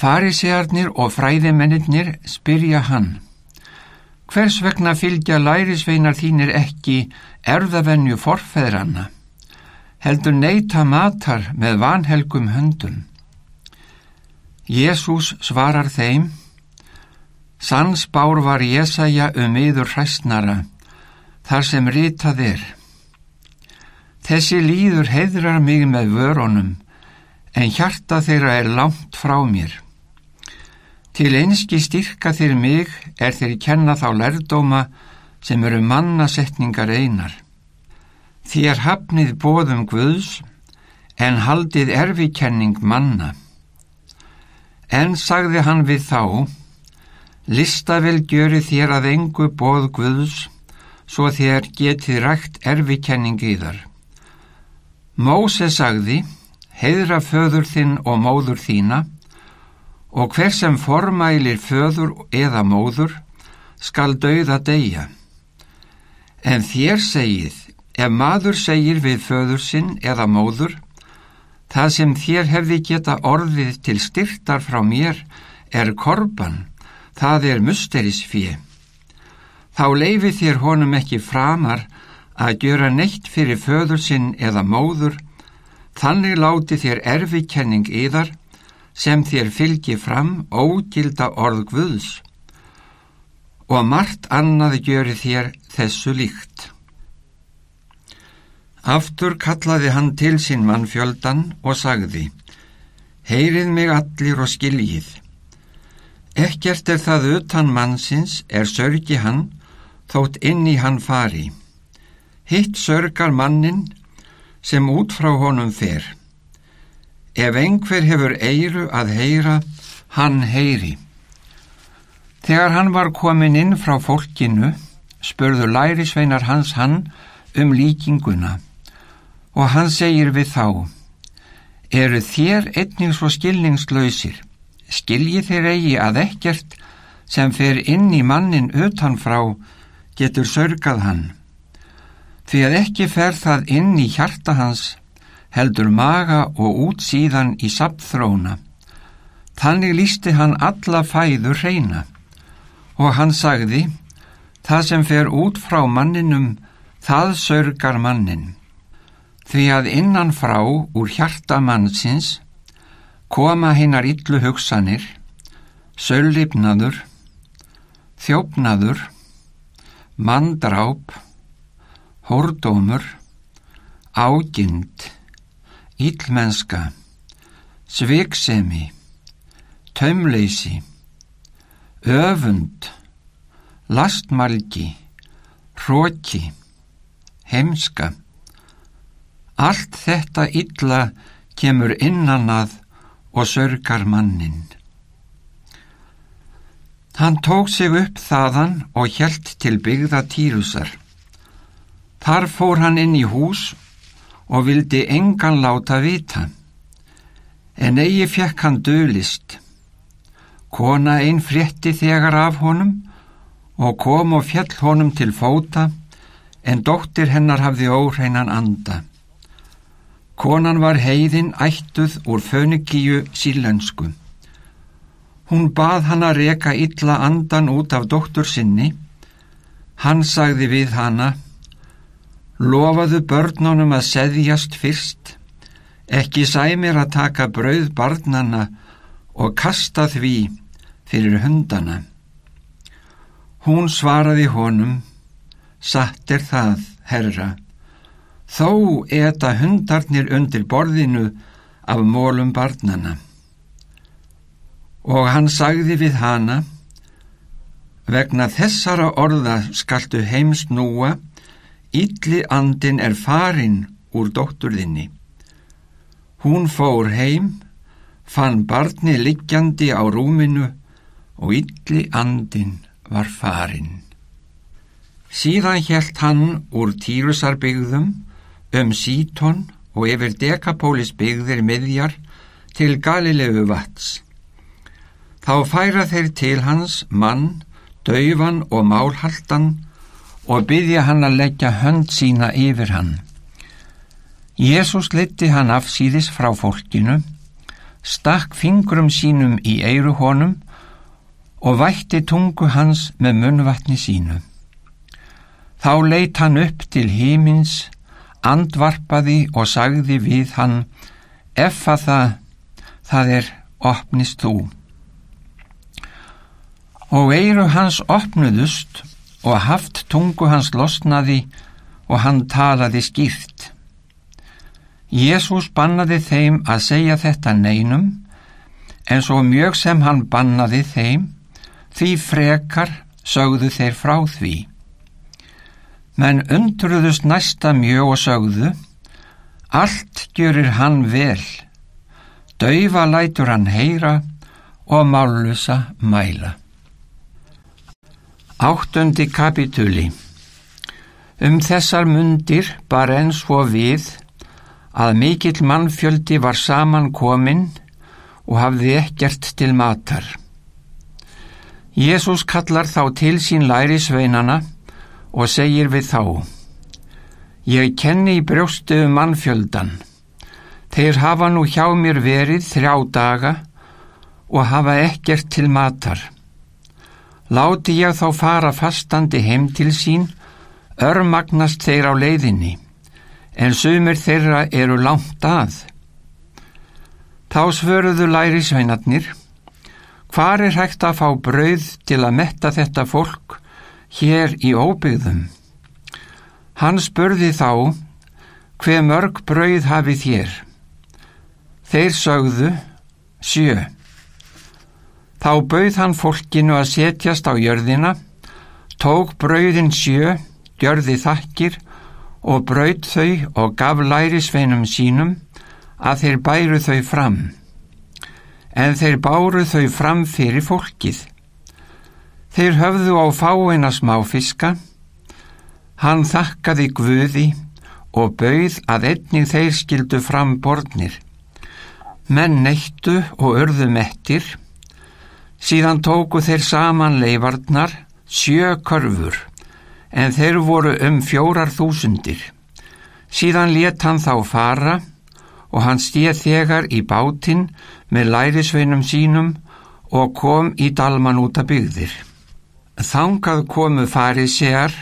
Farisearnir og fræðimennir spyrja hann. Hvers vegna fylgja lærisveinar þínir ekki erðavenju forfeðranna? Heldur neyta matar með vanhelgum höndum. Jésús svarar þeim, Sannsbár var Jésaja um yður hræstnara, þar sem ritað er. Þessi líður heidrar mig með vörunum, en hjarta þeirra er langt frá mér. Til einski styrka þér mig er þeir kenna þá lerdóma sem eru mannasetningar einar. Þér hafnið bóðum Guðs, en haldið erfikenning manna. En sagði hann við þá, listavel gjöri þér að engu bóð Guðs, svo þér getið rægt erfikenning í þar. Móse sagði, heiðra föður þinn og móður þína, og hver sem formælir föður eða móður, skal dauða deyja. En þér segið, ef maður segir við föður sinn eða móður, það sem þér hefði geta orðið til styrtar frá mér er korban, það er musterisfið. Þá leifi þér honum ekki framar að gjöra neitt fyrir föður sinn eða móður, þannig láti þér erfikenning yðar sem þér fylgi fram ógilda orð Guðs og margt annað gjöri þér þessu líkt. Aftur kallaði hann til sín mannfjöldan og sagði, Heyrið mig allir og skiljið. Ekkert er það utan mannsins er sörgi hann, þótt inn í hann fari. Hitt sörgar mannin sem út frá honum fer. Ef einhver hefur eiru að heyra, hann heyri. Þegar hann var komin inn frá fólkinu, spurðu lærisveinar hans hann um líkinguna og hann segir við þá, eru þér einnig svo skilningslausir, skilji þér eigi að ekkert sem fer inn í mannin utanfrá getur sörgað hann. Því að ekki fer það inn í hjarta hans, heldur maga og út síðan í sapþróna. Þannig lísti hann alla fæður reyna og hann sagði, það sem fer út frá manninum, það sörgar mannin. Því að innan frá úr hjarta mannsins koma hinnar illu hugsanir, söllipnaður, þjófnaður, mandráp, hórdómur, ágind, íllmenska, sviksemi, taumleysi, öfund, lastmalgi, hróki, heimska. Allt þetta illa kemur innan að og sörgar mannin. Hann tók sig upp þaðan og hjælt til byggða Týrusar. Þar fór hann inn í hús og vildi engan láta vita. En eigi fekk hann dölist. Kona einn frétti þegar af honum og kom og fjall honum til fóta en dóttir hennar hafði óhreinan anda. Konan var heiðin ættuð úr fönikíu sílensku. Hún bað hann að reka illa andan út af dóttur sinni. Hann sagði við hana, lofaðu börnunum að seðjast fyrst, ekki sæmir að taka brauð barnana og kasta því fyrir hundana. Hún svaraði honum, satt er það, herra, þó eta hundarnir undir borðinu af mólum barnana. Og hann sagði við hana, vegna þessara orða skaltu heims núa, ylli andin er farin úr dótturðinni. Hún fór heim, fann barni liggjandi á rúminu og ylli andin var farin. Síðan helt hann úr Týrusarbyggðum um Sítón og yfir Dekapólis byggðir miðjar til Galilegu vats. Þá færa þeir til hans mann, dauvan og málhaldan og byggja hann að leggja hönd sína yfir hann. Jésús leti hann afsýðis frá fólkinu, stakk fingrum sínum í eiru honum og vætti tungu hans með munvatni sínu. Þá leitt hann upp til hímins, andvarpaði og sagði við hann, effa það, það er opnist þú. Og eiru hans opnuðust og haft tungu hans losnaði og hann talaði skýrt. Jésús bannaði þeim að segja þetta neinum, en svo mjög sem hann bannaði þeim, því frekar sögðu þeir frá því. Menn undruðust næsta mjög og sögðu, allt gjörir hann vel, daufa lætur hann heyra og málusa mæla. Áttundi kapitúli Um þessar mundir bar enn svo við að mikill mannfjöldi var saman kominn og hafði ekkert til matar. Jésús kallar þá til sín læri sveinana og segir við þá Ég kenni í brjóstu um mannfjöldan. Þeir hafa nú hjá mér verið þrjá daga og hafa ekkert til matar. Láti ég þá fara fastandi heim til sín, örmagnast þeir á leiðinni, en sumir þeirra eru langt að. Þá svöruðu læri sveinarnir, hvar er hægt að fá brauð til að metta þetta fólk hér í óbyggðum? Hann spurði þá, hver mörg brauð hafið þér? Þeir sögðu, sjö. Þá bauð hann fólkinu að setjast á jörðina, tók brauðin sjö, gjörði þakkir og brauð þau og gaf lærisveinum sínum að þeir bæru þau fram. En þeir báru þau fram fyrir fólkið. Þeir höfðu á fáina smáfiska, hann þakkaði guði og bauð að einnig þeir skildu fram borðnir. Menn neittu og örðu mettir, Síðan tóku þeir saman leifarnar sjö körfur, en þeir voru um fjórar þúsundir. Síðan let hann þá fara og hann stíð þegar í bátinn með lærisveinum sínum og kom í dalman út að byggðir. Þangað komu farið sér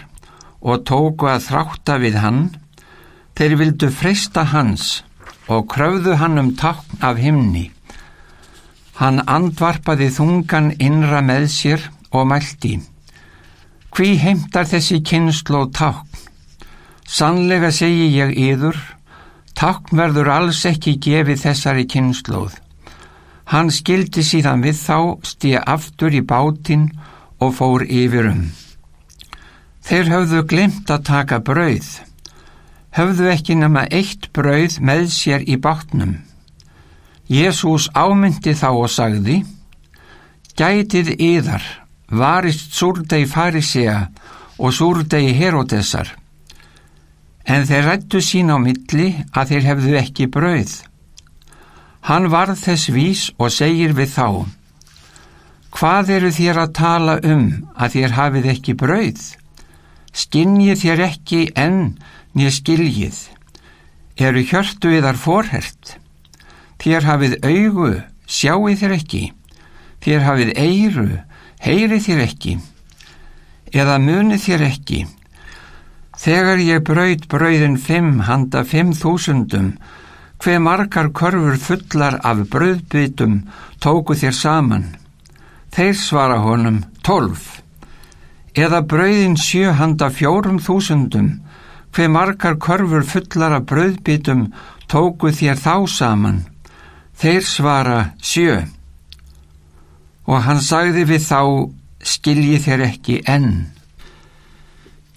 og tóku að þrátta við hann, þeir vildu freysta hans og kröfðu hann um takn af himni. Hann andvarpaði þungan innra með sér og mælti. Hví heimtar þessi kynslu og tákn? Sannlega segi ég yður, tákn verður alls ekki gefið þessari kynsluð. Hann skildi síðan við þá, stíða aftur í bátinn og fór yfir um. Þeir höfðu glemt að taka brauð. Höfðu ekki nema eitt brauð með sér í bátnum. Jésús ámyndi þá og sagði, Gætið yðar, varist súrdegi farisea og súrdegi Herodesar, en þeir rættu sín á milli að þeir hefðu ekki brauð. Hann varð þess vís og segir við þá, Hvað eru þér að tala um að þér hafið ekki brauð? Skinnið þér ekki enn nýja skiljið. Eru hjörtu yðar forhert? Þér hafið augu, sjáu þér ekki. Þér hafið eiru, heyri þér ekki. Eða muni þér ekki. Þegar ég braud brauðin fimm handa fimm þúsundum, hver margar körfur fullar af brauðbytum tóku þér saman. Þeir svara honum tólf. Eða brauðin sjö handa fjórum þúsundum, hver margar körfur fullar af brauðbytum tóku þér þá saman. Þeir svara sjö og hann sagði við þá skilji þeir ekki enn.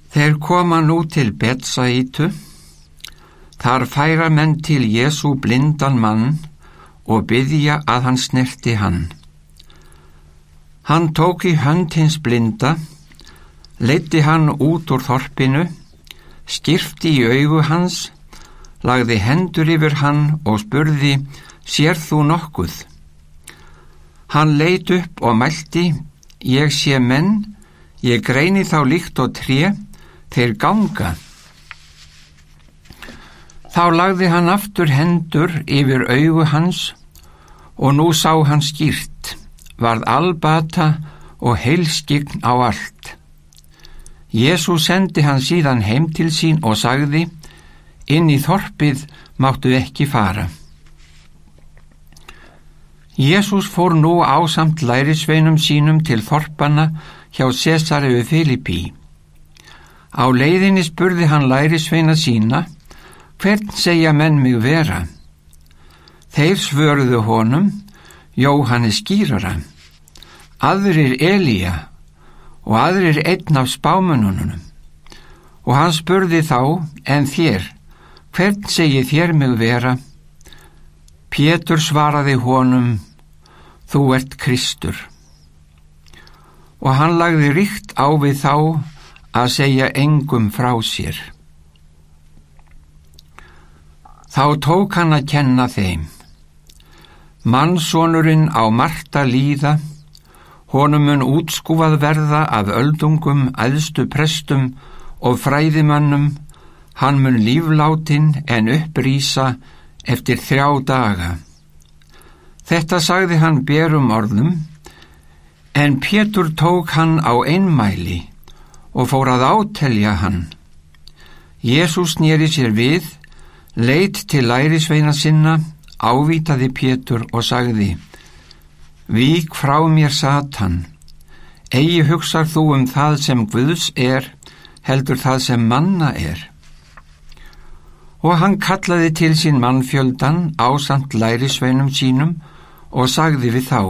Þeir koma nú til Betsaítu, þar færa menn til Jésu blindan mann og byggja að hann snerti hann. Hann tók í hönd hins blinda, leiti hann út úr þorpinu, skirfti í augu hans, lagði hendur yfir hann og spurði sér þú nokkuð? Hann leit upp og mælti, ég sé menn, ég greini þá líkt og tré, þeir ganga. Þá lagði hann aftur hendur yfir augu hans og nú sá hann skýrt, varð albata og heilskign á allt. Jésu sendi hann síðan heim til sín og sagði, inn í þorpið máttu ekki fara. Jésús fór nú ásamt lærisveinum sínum til þorpanna hjá Cesariðu Filippi. Á leiðinni spurði hann lærisveina sína, hvern segja menn mig vera? Þeir svörðu honum, Jóhannes skýrara, aðrir Elíja og aðrir einn af spámununum. Og hann spurði þá, en þér, hvern segi þér mig vera? Pétur svaraði honum, þú ert Kristur. Og hann lagði ríkt á við þá að segja engum frá sér. Þá tók hann að kenna þeim. Mannsónurinn á Marta líða, honum mun útskúfað verða af öldungum, æðstu prestum og fræðimannum, hann mun lífláttinn en upprýsa eftir þrjá daga. Þetta sagði hann berum orðum, en Pétur tók hann á einmæli og fór að átelja hann. Jésús nýri sér við, leitt til lærisveina sinna, ávitaði Pétur og sagði, Vík frá mér Satan, eigi hugsar þú um það sem Guðs er, heldur það sem manna er. Og hann kallaði til sín mannfjöldan ásand lærisveinum sínum og sagði við þá,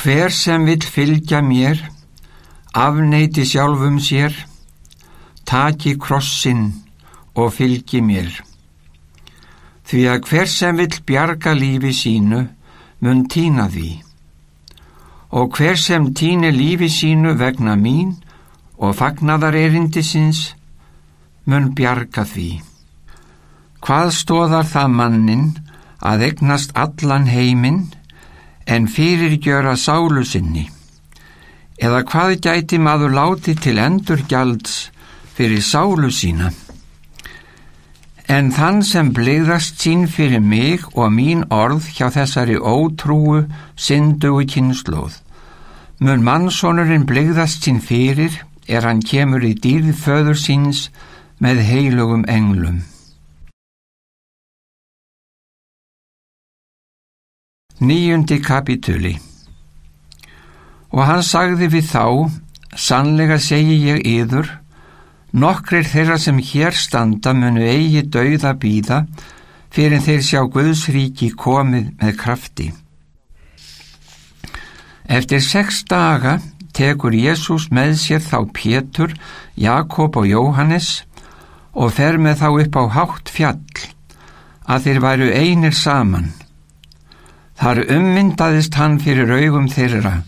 Hver sem vill fylgja mér, afneiti sjálfum sér, taki krossin og fylgi mér. Því að hver sem vill bjarga lífi sínu mun týna því og hver sem týni lífi sínu vegna mín og fagnadar erindisins mun bjarga því. Hvað stóðar það mannin að egnast allan heiminn en fyrirgjöra sálu sinni? Eða hvað gæti maður láti til endur gjalds fyrir sálu sína? En þann sem bligðast sín fyrir mig og mín orð hjá þessari ótrúu, syndugu kynnslóð. Mun mannsónurinn bligðast sín fyrir er hann kemur í dýrð föður síns með heilugum englum. Nýjundi kapituli Og hann sagði við þá, sannlega segi ég yður, nokkrir þeirra sem hér standa munu eigi dauða býða fyrir þeir sjá Guðsríki komið með krafti. Eftir sex daga tekur Jésús með sér þá Pétur, Jakob og Jóhannes og fer með þá upp á hátt fjall að þeir væru einir saman. Þar ummyndaðist hann fyrir augum þeirra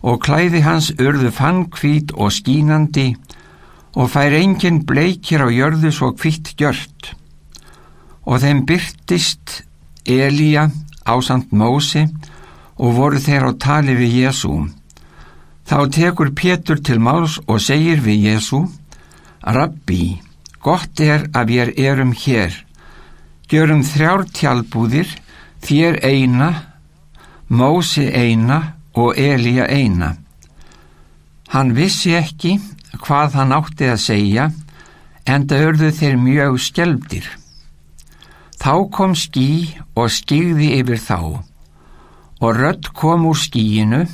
og klæði hans urðu fann hvít og skínandi og fær engin bleikir á jörðu svo hvitt gjört. Og þeim byrtist Elíja á samt Mósi og voru þeir á tali við Jésú. Þá tekur Pétur til máls og segir við Jésú, Rabbi, gott er að við erum hér. Gjörum þrjár tjálbúðir, þér eina, Mósi eina og Elíja eina. Hann vissi ekki hvað hann átti að segja en það örðu þeir mjög skjelbdir. Þá kom skí og skýði yfir þá og rött kom úr skíinu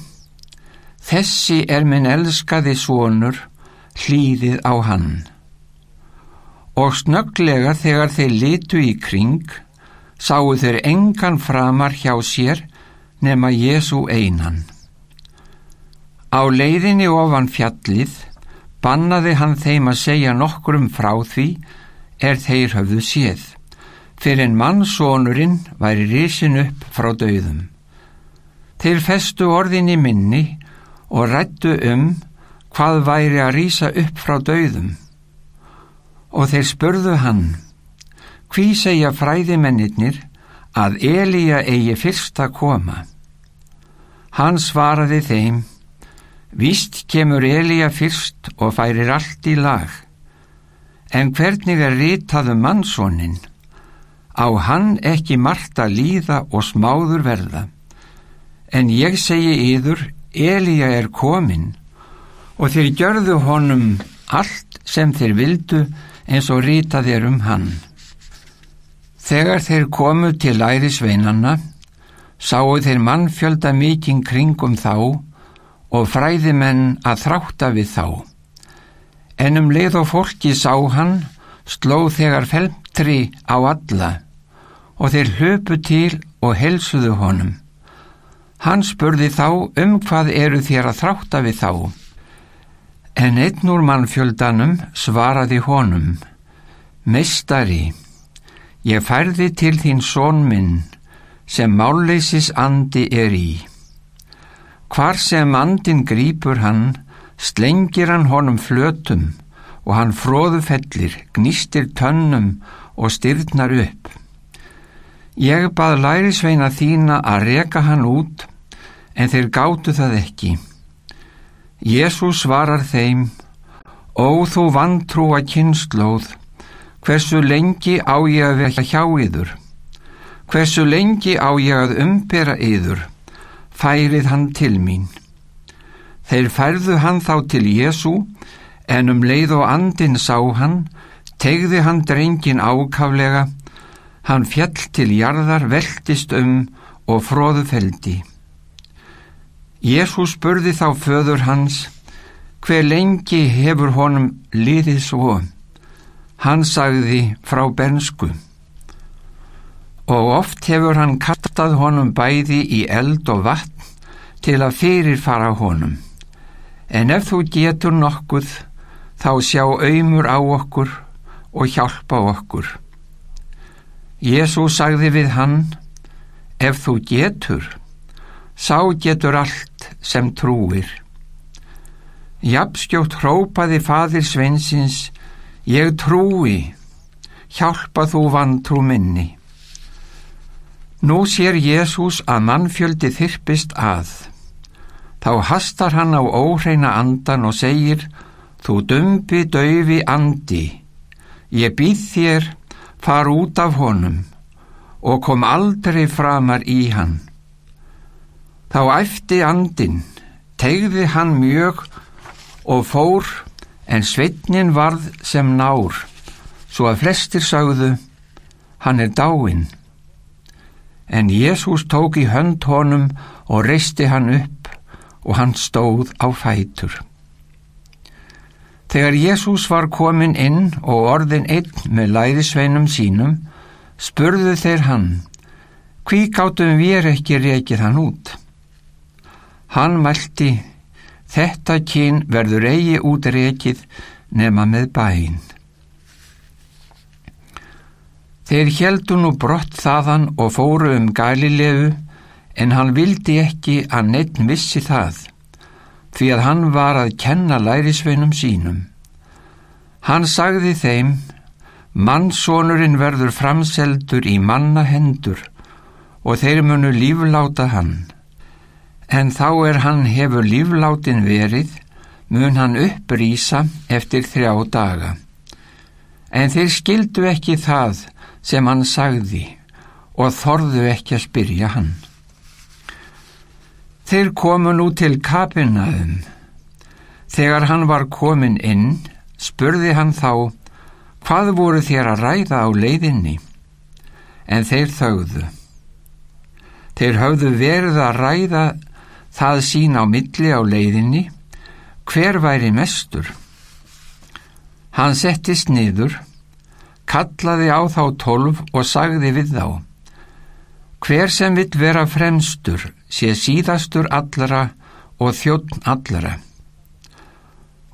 Þessi er minn elskaði svonur hlýðið á hann. Og snögglega þegar þeir litu í kring sáu þeir engan framar hjá sér nema Jésu einan. Á leiðinni ofan fjallið bannaði hann þeim að segja nokkrum frá því er þeir höfðu séð, fyrir en mannsónurinn væri risin upp frá döðum. Þeir festu orðinni minni og rættu um hvað væri að rýsa upp frá döðum. Og þeir spurðu hann, hví segja fræðimennir að Elíja eigi fyrst að koma. Hann svaraði þeim, víst kemur Elíja fyrst og færir allt í lag, en hvernig er ritaðu um mannsónin? Á hann ekki margt að líða og smáður verða, en ég segi yður, Elíja er komin og þeir gjörðu honum allt sem þeir vildu eins og ritað er um hann. Þegar þeir komu til lærisveinanna, sáu þeir mannfjölda mikinn kringum þá og fræðimenn að þrátta við þá. En um leið og fólki sá hann, sló þegar felmtri á alla og þeir hlöpu til og helsuðu honum. Hann spurði þá um hvað eru þér að þrátta við þá. En einn úr mannfjöldanum svaraði honum, Meistari, ég færði til þín són minn sem málleysis andi er í. Hvar sem andin grýpur hann, slengir hann honum flötum og hann fróðu fellir, gnístir tönnum og styrnar upp. Ég bað lærisveina þína að reka hann út, en þeir gáttu það ekki. Jésús svarar þeim, Ó þú vantrúa kynnslóð, hversu lengi á ég að vera hjá yður? Hversu lengi á ég að umbera yður? Færið hann til mín. Þeir færðu hann þá til Jésú, en um leið og andin sá hann, tegði hann drengin ákaflega, Hann fjall til jarðar veltist um og fróðu feldi. Jésús spurði þá föður hans, hver lengi hefur honum liðið svo? Hann sagði frá bensku. Og oft hefur hann kattað honum bæði í eld og vatn til að fyrirfara honum. En ef þú getur nokkuð, þá sjá auðmur á okkur og hjálpa okkur. Jésús sagði við hann, ef þú getur, sá getur allt sem trúir. Japskjótt hrópaði fadir sveinsins, ég trúi, hjálpa þú vantrú minni. Nú sér Jésús að mannfjöldi þyrpist að. Þá hastar hann á óhreina andan og segir, þú dumbi daufi andi, ég býð þér, far út af honum og kom aldrei framar í hann. Þá æfti andin, tegði hann mjög og fór en sveitnin varð sem nár, svo að flestir sagðu, hann er dáinn. En Jésús tók í hönd honum og reisti hann upp og hann stóð á fætur. Þegar Jésús var komin inn og orðin einn með læðisveinum sínum, spurðu þeir hann, hví gáttum við ekki reykið hann út? Hann mælti, þetta kyn verður eigi út reykið nema með bæinn. Þeir heldu nú brott þaðan og fóru um Galilegu en hann vildi ekki að neitt vissi það því að hann var að kenna lærisveinum sínum. Hann sagði þeim, mannsónurinn verður framseldur í manna hendur og þeir munu lífláta hann. En þá er hann hefur líflátin verið, mun hann upprýsa eftir þrjá daga. En þeir skildu ekki það sem hann sagði og þorðu ekki að spyrja hann. Þeir komu nú til kapinaðum. Þegar hann var komin inn, spurði hann þá, hvað voru þér að ræða á leiðinni? En þeir þauðu. Þeir höfðu verið að ræða það sín á milli á leiðinni, hver væri mestur? Hann settist niður, kallaði á þá tólf og sagði við þá, hver sem vill vera fremstur, sé síðastur allara og þjóttn allara.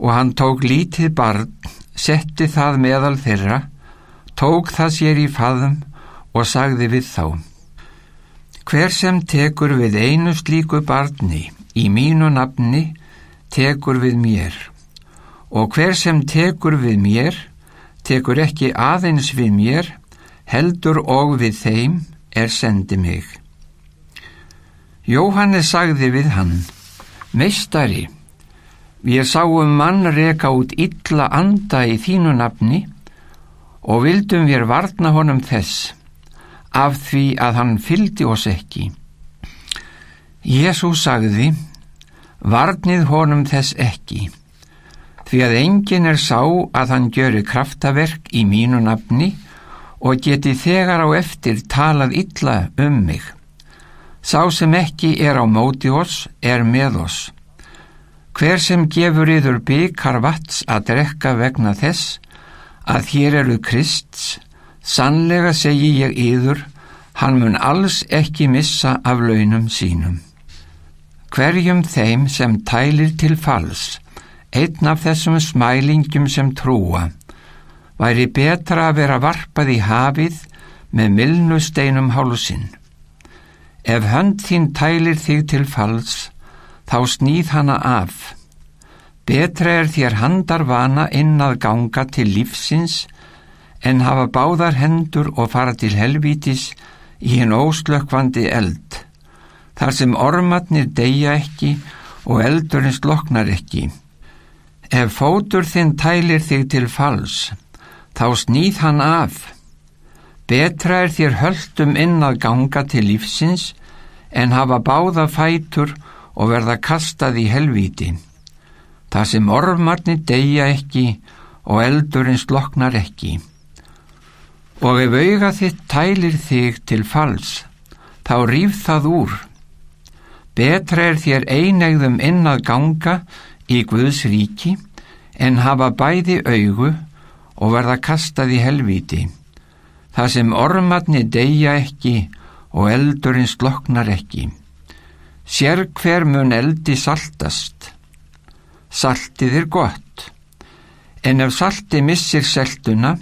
Og hann tók lítið barn, setti það meðal þeirra, tók það sér í faðum og sagði við þá. Hver sem tekur við einu slíku barni í mínu nafni, tekur við mér. Og hver sem tekur við mér, tekur ekki aðeins við mér, heldur og við þeim er sendi mig. Jóhannes sagði við hann, Meistari, við sáum mann reka út illa anda í þínu nafni og vildum við varna honum þess, af því að hann fyldi oss ekki. Jésús sagði, varnið honum þess ekki, því að engin er sá að hann gjöru kraftaverk í mínu nafni og geti þegar á eftir talað illa um mig. Sá sem ekki er á móti oss er með oss. Hver sem gefur yður byggar vats að drekka vegna þess að hér eru Krists, sannlega segi ég yður, hann mun alls ekki missa af launum sínum. Hverjum þeim sem tælir til fals, einn af þessum smælingjum sem trúa, væri betra að vera varpað í hafið með milnusteinum hálsinn. Ef hönd þín tælir þig til fals, þá snýð hana af. Betra er þér handar vana inn að ganga til lífsins en hafa báðar hendur og fara til helvítis í hinn óslökkvandi eld, þar sem ormatnir deyja ekki og eldurinn sloknar ekki. Ef fótur þinn tælir þig til fals, þá snýð hann af. Betra er þér höldum inn að ganga til lífsins en hafa báða fætur og verða kastað í helvíti. Það sem ormarnir deyja ekki og eldurinn sloknar ekki. Og ef auga þitt tælir þig til fals, þá rýf það úr. Betra er þér einegðum inn að ganga í Guðs ríki en hafa bæði augu og verða kastað í helviti. Það sem ormarnir deyja ekki og eldurinn sloknar ekki. Sér hver mun eldi saltast. Saltið er gott, en ef salti missir seltuna,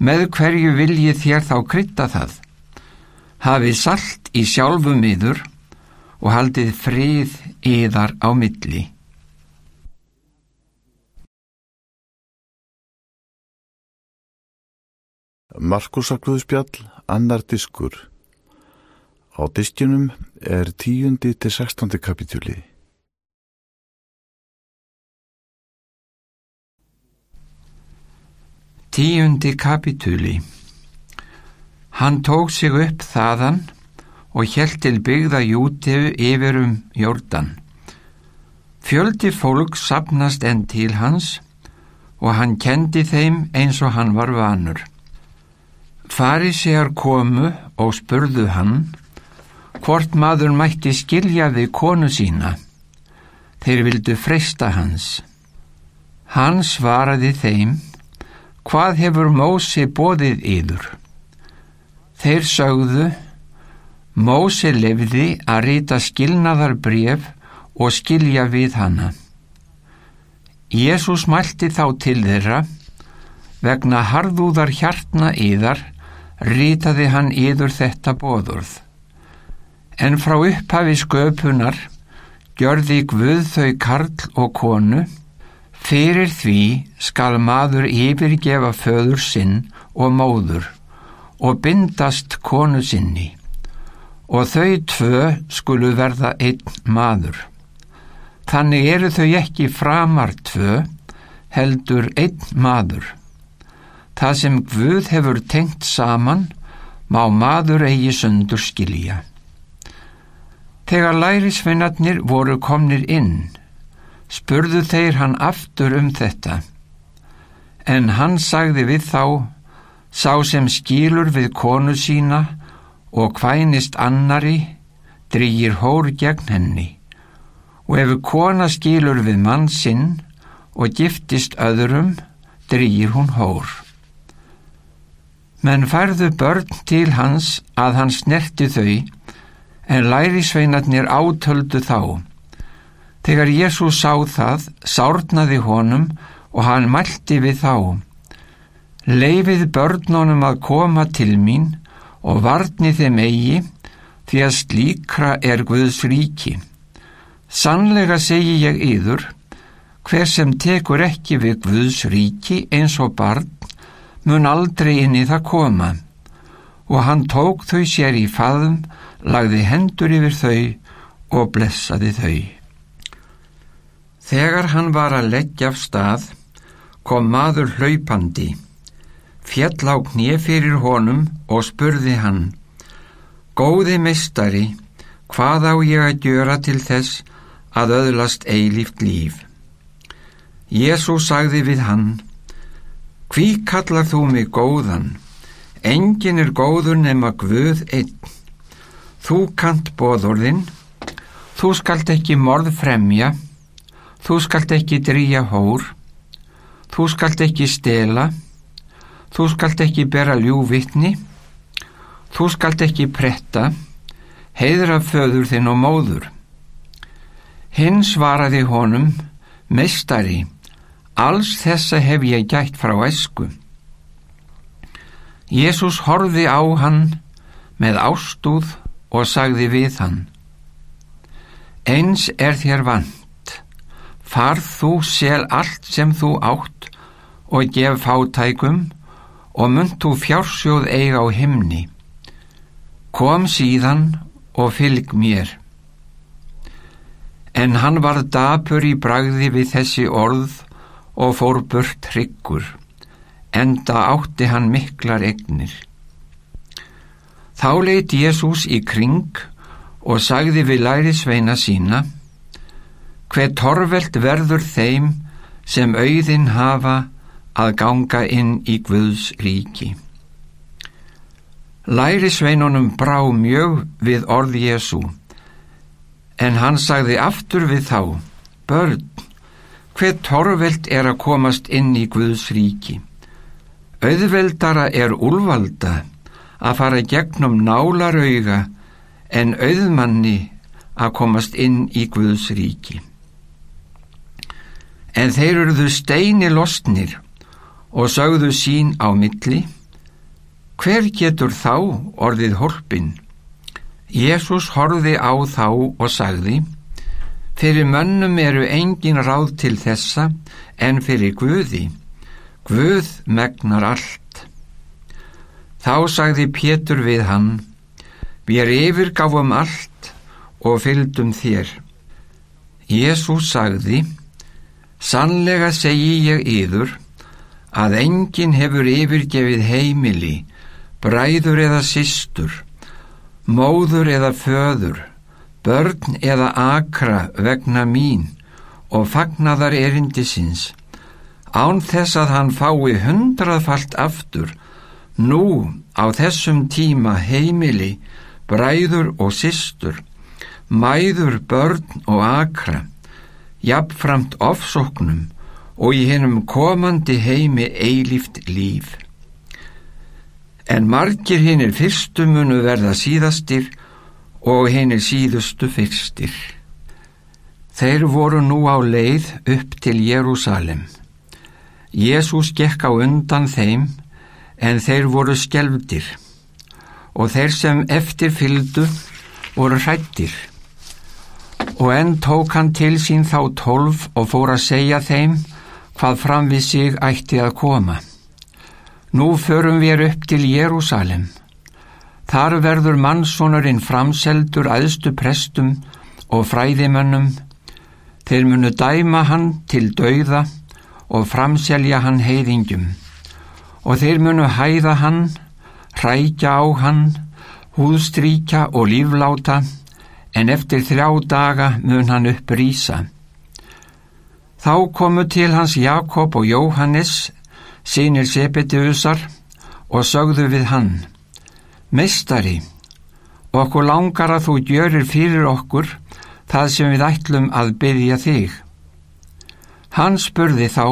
með hverju viljið þér þá krytta það? Hafið salt í sjálfum yður og haldið frið yðar á milli. Markusakluðspjall, annar diskur. Á diskinum er tíundi til sextandi kapitúlið. Tíundi kapitúli Hann tók sig upp þaðan og hjælt til byggða jútegu yfir um jórdan. Fjöldi fólk sapnast enn til hans og hann kendi þeim eins og hann var vanur. Farisegar komu og spurðu hann hvort maður mætti skilja við konu sína. Þeir vildu freysta hans. Hann svaraði þeim hvað hefur Mósi bóðið yður? Þeir sögðu, Mósi lefði að rita skilnaðar bref og skilja við hana. Jésús mælti þá til þeirra, vegna harðúðar hjartna yðar, ritaði hann yður þetta bóðurð. En frá upphafi sköpunar gjörði Guð þau karl og konu, Fyrir því skal maður yfirgefa föður sinn og móður og bindast konu sinni og þau tvö skulu verða einn maður. Þannig eru þau ekki framar tvö, heldur einn maður. Það sem Guð hefur tengt saman, má maður eigi sundur skilja. Þegar lærisveinarnir voru komnir inn, spurðu þeir hann aftur um þetta. En hann sagði við þá, sá sem skýlur við konu sína og kvænist annari, drýgir hór gegn henni. Og ef kona skýlur við mann sinn og giftist öðrum, drýgir hún hór. Menn færðu börn til hans að hann snerti þau, en lærisveinarnir átöldu þá. Þegar Jésús sá það, sárnaði honum og hann mælti við þá. Leifið börnunum að koma til mín og varni þeim eigi því að slíkra er Guðs ríki. Sannlega segi ég yður, hver sem tekur ekki við Guðs ríki eins og barn, mun aldrei inn í það koma. Og hann tók þau sér í faðum, lagði hendur yfir þau og blessaði þau. Þegar hann var að leggja af stað, kom maður hlaupandi, fjall á knið fyrir honum og spurði hann, Góði mistari, hvað á ég að gjöra til þess að öðlast eilíft líf? Jésús sagði við hann, Hví kallar þú mig góðan? Engin er góður nema Guð einn. Þú kant bóðorðinn, þú skalt ekki morð fremja, þú skalt ekki drýja hór, þú skalt ekki stela, þú skalt ekki bera ljúvittni, þú skalt ekki pretta, heiðra föður þinn og móður. Hinn svaraði honum, meistari, alls þessa hef ég gætt frá esku. Jésús horfi á hann með ástúð og sagði við hann, eins er þér vant, farð þú sel allt sem þú átt og gef fátækum og mynd þú fjársjóð eiga á himni. Kom síðan og fylg mér. En hann var dapur í bragði við þessi orð og fór burt tryggur, enda átti hann miklar egnir. Þá leitt Jésús í kring og sagði við læri sveina sína, hver torvelt verður þeim sem auðin hafa að ganga inn í Guðs ríki. Læri sveinunum brá mjög við orð Jésú, en hann sagði aftur við þá, börn, hver torvelt er að komast inn í Guðs ríki. Auðveldara er úlvalda að fara gegnum nálarauga en auðmanni að komast inn í Guðs ríki. En þeir eruðu steini losnir og sögðu sín á milli, hver getur þá orðið holpin? Jésús horfi á þá og sagði, fyrir mönnum eru engin ráð til þessa en fyrir Guði. Guð megnar allt. Þá sagði Pétur við hann, við yfirgáfum allt og fylgdum þér. Jésús sagði, sannlega segi ég yður, að enginn hefur yfirgefið heimili, bræður eða systur, móður eða föður, börn eða akra vegna mín og fagnadar erindisins, án þess að hann fái hundraðfalt aftur, nú á þessum tíma heimili, bræður og systur, mæður, börn og akra, jafnframt ofsóknum og í hennum komandi heimi eilíft líf. En margir hinnir fyrstu munu verða síðastir og hinnir síðustu fyrstir. Þeir voru nú á leið upp til Jérúsalem. Jésús gekk á undan þeim en þeir voru skelvdir og þeir sem eftir fyldu voru hrættir. Og enn tók hann til sín þá tólf og fór að segja þeim hvað fram við sig ætti að koma. Nú förum við upp til Jérúsalem. Þar verður mannsónurinn framseldur aðstu prestum og fræðimönnum. Þeir munu dæma hann til dauða og framselja hann heiðingjum. Og þeir munu hæða hann, hrækja á hann, húðstríkja og lífláta, en eftir þrjá daga mun hann upp rýsa. Þá komu til hans Jakob og Jóhannes, sínir Sepetiusar, og sögðu við hann, Meistari, okkur langar að þú gjörir fyrir okkur það sem við ætlum að byggja þig. Hann spurði þá,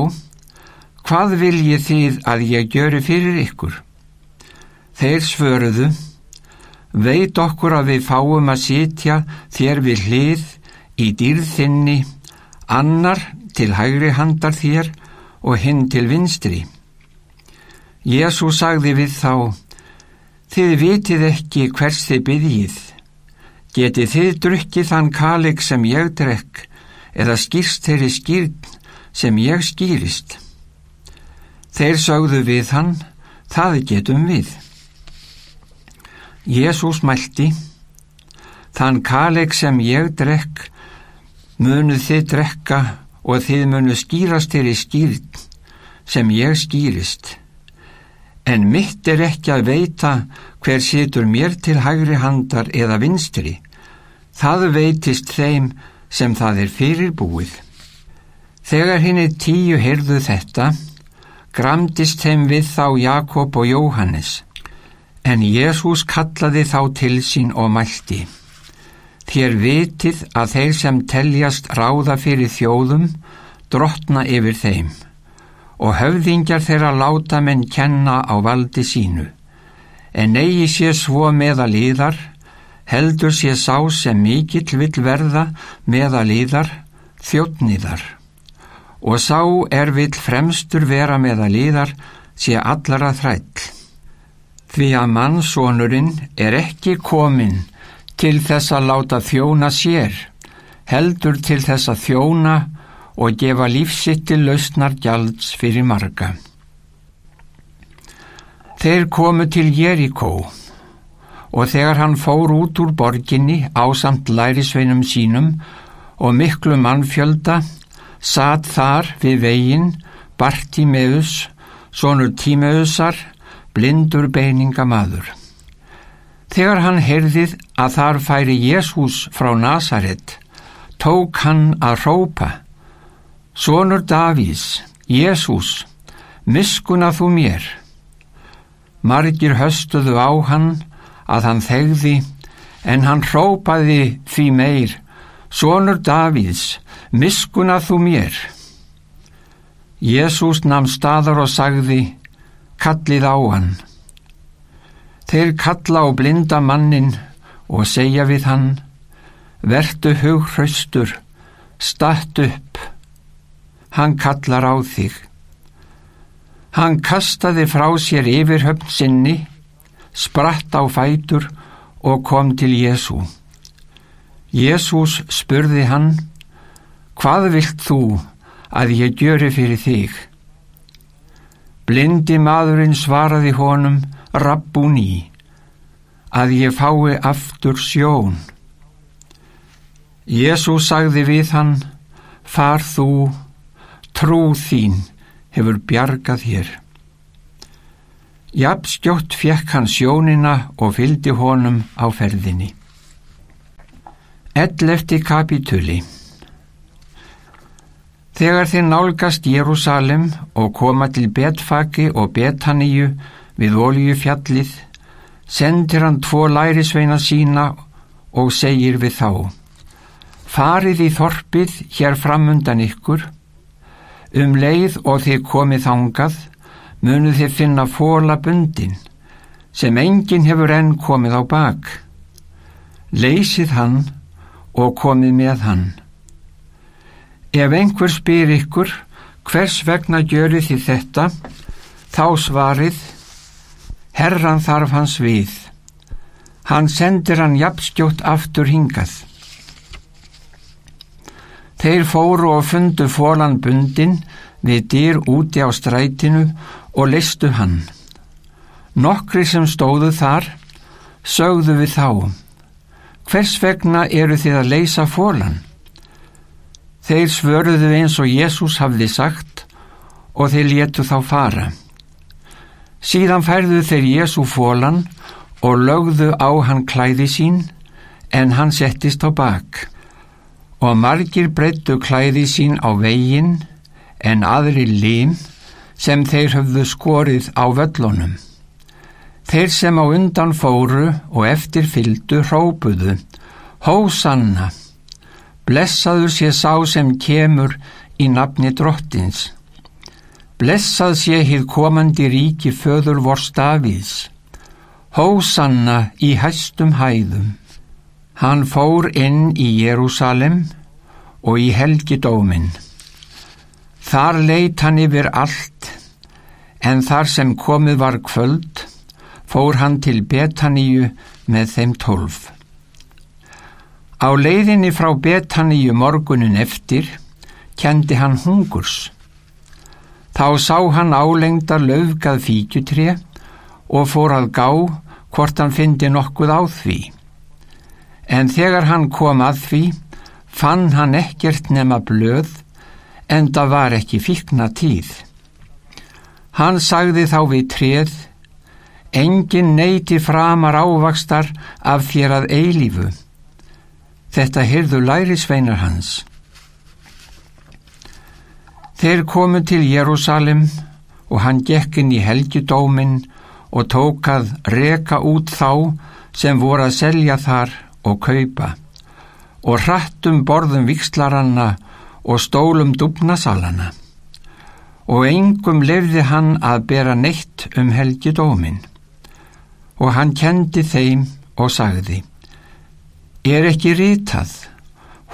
hvað viljið þið að ég gjöri fyrir ykkur? Þeir svöruðu, veit okkur að við fáum að sitja þér við hlið í dýrðinni, annar til hægri handar þér og hinn til vinstri. Jésu sagði við þá, þið vitið ekki hvers þið byggjið. Getið þið drukkið þann kalik sem ég drekk eða skýrst þeirri skýrn sem ég skýrist. Þeir sögðu við hann, það getum við. Jésús mælti, þann kalik sem ég drekk munu þið drekka og þið munu skýrast þeirri skýrn sem ég skýrist. En mitt er ekki að veita hver situr mér til hægri handar eða vinstri. Það veitist þeim sem það er fyrirbúið. Þegar henni tíu heyrðu þetta, gramdist þeim við þá Jakob og Jóhannes. En Jésús kallaði þá til sín og mælti. Þér vitið að þeir sem teljast ráða fyrir þjóðum drottna yfir þeim og höfðingjar þeirra láta menn kenna á valdi sínu. En eigi sé svo meða líðar, heldur sé sá sem mikill vill verða meða líðar, þjóttniðar. Og sá er vill fremstur vera meða líðar, sé allara þræll. Því að mannsónurinn er ekki kominn til þess að láta þjóna sér, heldur til þess að þjóna og gefa lífsitt til lausnar gjalds fyrir marga. Þeir komu til Jerikó og þegar hann fór út úr borginni á samt lærisveinum sínum og miklu mannfjölda, satt þar við veginn Bartímeus, sonur Tímeusar, blindur beiningamadur. Þegar hann heyrðið að þar færi Jésús frá Nazaret, tók hann að rópa Sónur Davís, Jésús, miskuna þú mér. Margir höstuðu á hann að hann þegði en hann hrópaði því meir, Sónur Davís, miskuna þú mér. Jésús namn staðar og sagði, kallið á hann. Þeir kalla á blinda mannin og segja við hann, vertu hughraustur, statt upp hann kallar á þig. Hann kastaði frá sér yfirhöfn sinni, spratt á fætur og kom til Jésu. Jésús spurði hann, hvað vilt þú að ég gjöri fyrir þig? Blindi maðurinn svaraði honum, rabbúni, að ég fái aftur sjón. Jésús sagði við hann, far þú trú þín hefur bjargað þér. Jafnstjótt fjekk hann sjónina og fyldi honum á ferðinni. Ellefti kapituli Þegar þeir nálgast Jérúsalem og koma til Betfaki og Betaníu við oljufjallið, sendir hann tvo lærisveina sína og segir við þá, farið í þorpið hér framundan ykkur Um leið og þið komið þangað munu þið finna fóla bundin sem enginn hefur enn komið á bak. Leysið hann og komið með hann. Ef einhver spyr ykkur hvers vegna gjöri þið þetta, þá svarið Herran þarf hans við. Hann sendir hann jafnskjótt aftur hingað. Þeir fóru og fundu fólan bundin við dyr úti á strætinu og listu hann. Nokkri sem stóðu þar sögðu við þá. Hvers vegna eru þið að leysa fólan? Þeir svörðuðu eins og Jésús hafði sagt og þeir létu þá fara. Síðan færðu þeir Jésú fólan og lögðu á hann klæði sín en hann settist á bak og margir breyttu klæði sín á veginn en aðri lim sem þeir höfðu skorið á völlunum. Þeir sem á undan fóru og eftir fyldu hrópuðu, Hósanna, blessaður sé sá sem kemur í nafni drottins. Blessað sé hið komandi ríki föður vor stafiðs. Hósanna í hæstum hæðum. Hann fór inn í Jérúsalem og í helgidómin. Þar leitt hann yfir allt, en þar sem komið var kvöld, fór hann til Betaníu með þeim tólf. Á leiðinni frá Betaníu morgunin eftir, kendi hann hungurs. Þá sá hann álengdar löfgað fíkjutré og fór að gá hvort hann fyndi nokkuð á því. En þegar hann kom að því, fann hann ekkert nema blöð, en það var ekki fíkna tíð. Hann sagði þá við treð, engin neyti framar ávakstar af þér að eilífu. Þetta hyrðu lærisveinar hans. Þeir komu til Jérúsalim og hann gekkin í helgidómin og tókað reka út þá sem voru að selja þar og kaupa og hrattum borðum vikslaranna og stólum dubnasalana og engum lefði hann að bera neitt um helgi dómin og hann kendi þeim og sagði Er ekki ritað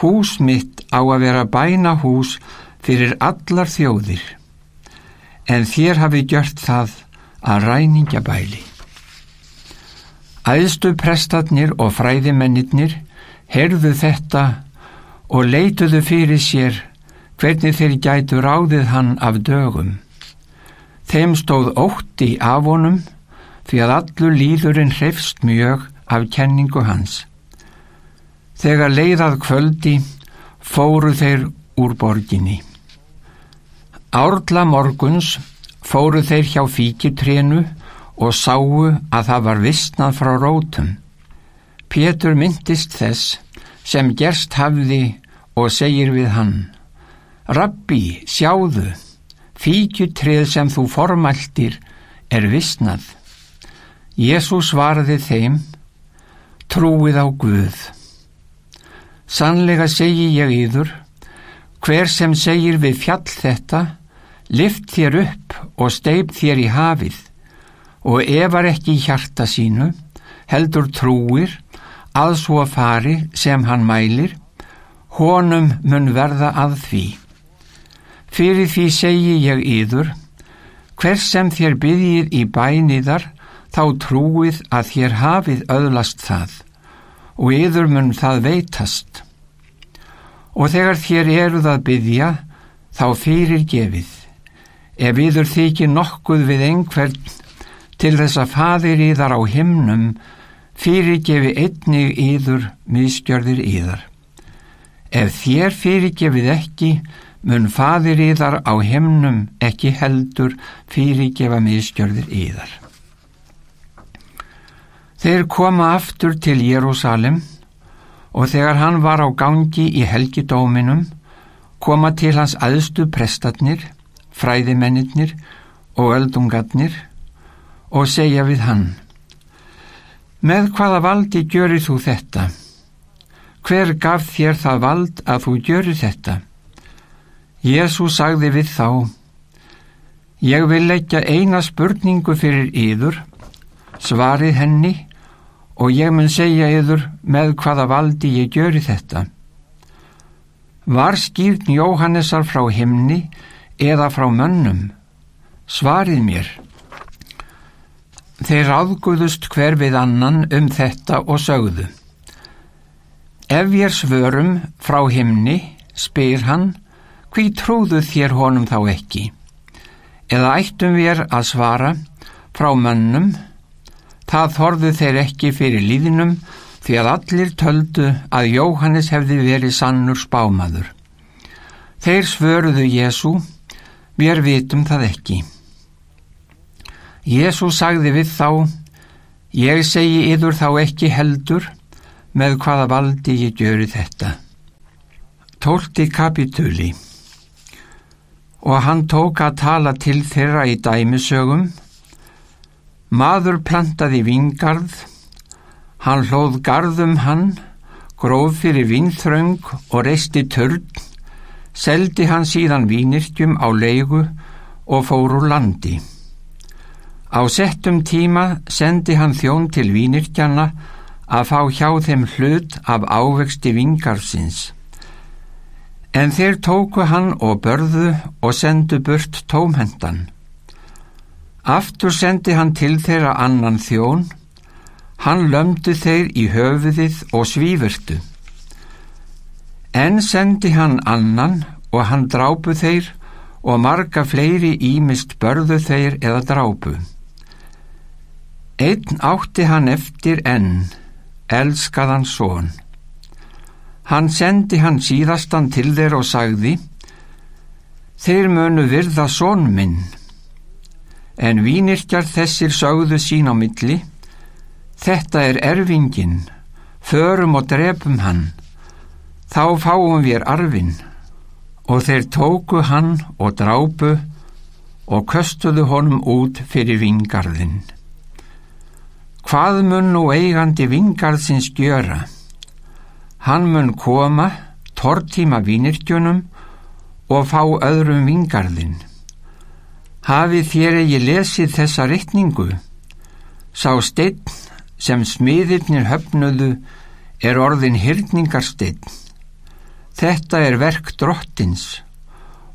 hús mitt á að vera bæna hús fyrir allar þjóðir en þér hafi gjört það að ræningja bæli Æðstu prestatnir og fræðimennir herðu þetta og leituðu fyrir sér hvernig þeir gætu ráðið hann af dögum. Þeim stóð ótti af honum því að allur líðurinn hrefst mjög af kenningu hans. Þegar leiðað kvöldi fóru þeir úr borginni. Árla morguns fóru þeir hjá fíkitrénu og sáu að það var vissnað frá rótum. Pétur myndist þess sem gerst hafði og segir við hann Rabbi, sjáðu, fíkjutrið sem þú formæltir er vissnað. Jésús varði þeim, trúið á Guð. Sannlega segi ég yður, hver sem segir við fjall þetta, lift þér upp og steip þér í hafið og efar ekki í hjarta sínu, heldur trúir að svo fari sem hann mælir, honum mun verða að því. Fyrir því segi ég yður, hvers sem þér byggjið í bæniðar, þá trúið að þér hafið öðlast það og yður mun það veitast. Og þegar þér eruð að byggja, þá fyrir gefið. Ef yður þykir nokkuð við einhvern til þess að fadir íðar á himnum fyrirgefi einnig íður miðskjörðir íðar. Ef þér fyrirgefið ekki, mun fadir íðar á himnum ekki heldur fyrirgefa miðskjörðir íðar. Þeir koma aftur til Jérúsalem og þegar hann var á gangi í helgidóminum koma til hans aðstu prestatnir, fræðimennir og öldungatnir og segja við hann Með hvaða valdi gjörir þú þetta? Hver gaf þér það vald að þú gjörir þetta? Jésu sagði við þá Ég vil leggja eina spurningu fyrir yður, svarið henni og ég mun segja yður með hvaða valdi ég gjöri þetta. Var skýrn Jóhannesar frá himni eða frá mönnum? Svarið mér. Þeir áðguðust hver við annan um þetta og sögðu. Ef ég svörum frá himni, spyr hann, hví trúðu þér honum þá ekki? Eða ættum við að svara frá mönnum, það þorðu þeir ekki fyrir líðinum því að allir töldu að Jóhannes hefði verið sannur spámaður. Þeir svöruðu Jésu, við vitum það ekki. Jésús sagði við þá, ég segi yður þá ekki heldur með hvaða valdi ég gjöri þetta. Tólti kapitúli og hann tók að tala til þeirra í dæmisögum. Maður plantaði vingarð, hann hlóð garðum hann, gróð fyrir vinþröng og reisti törn, seldi hann síðan vínirkjum á leigu og fór úr landi. Á settum tíma sendi hann þjón til vínirkjana að fá hjá þeim hlut af ávexti vingarsins. En þeir tóku hann og börðu og sendu burt tómhendan. Aftur sendi hann til þeirra annan þjón, hann lömdu þeir í höfuðið og svífurtu. En sendi hann annan og hann drápu þeir og marga fleiri ímist börðu þeir eða drápu. Einn átti hann eftir enn, elskaðan són. Hann sendi hann síðastan til þeir og sagði, þeir mönu virða són minn. En vínirkjar þessir sögðu sín á milli, þetta er erfingin, förum og drefum hann, þá fáum við arfin. Og þeir tóku hann og drápu og köstuðu honum út fyrir vingarðinn. Hvað mun nú eigandi vingarðsins gjöra? Hann mun koma, tortíma vínirkjunum og fá öðrum vingarðin. Hafið þér eigi lesið þessa rittningu? Sá steinn sem smiðirnir höfnuðu er orðin hyrningarsteinn. Þetta er verk drottins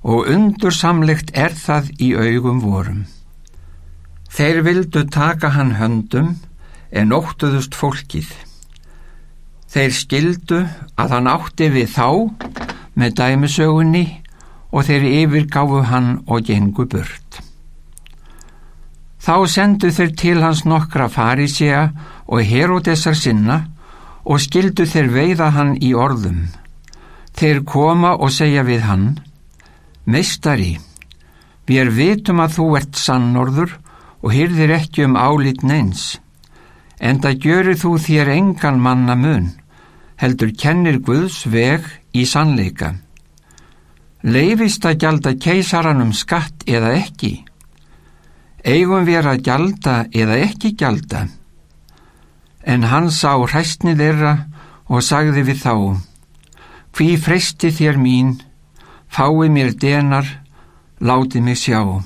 og undursamlegt er það í augum vorum. Þeir vildu taka hann höndum en óttuðust fólkið. Þeir skildu að hann átti við þá með dæmisögunni og þeir yfirgáfu hann og gengu burt. Þá sendu þeir til hans nokkra farisea og herodesar sinna og skildu þeir veiða hann í orðum. Þeir koma og segja við hann, Meistari, við vitum að þú ert sannorður og hyrðir ekki um álit neins, en það gjörir þú þér engan manna mun, heldur kennir Guðs veg í sannleika. Leifist að gjalda keisaranum skatt eða ekki? Eigum við að gjalda eða ekki gjalda? En hann sá hræstni þeirra og sagði við þá, hví freysti þér mín, fái mér denar, láti mig sjá.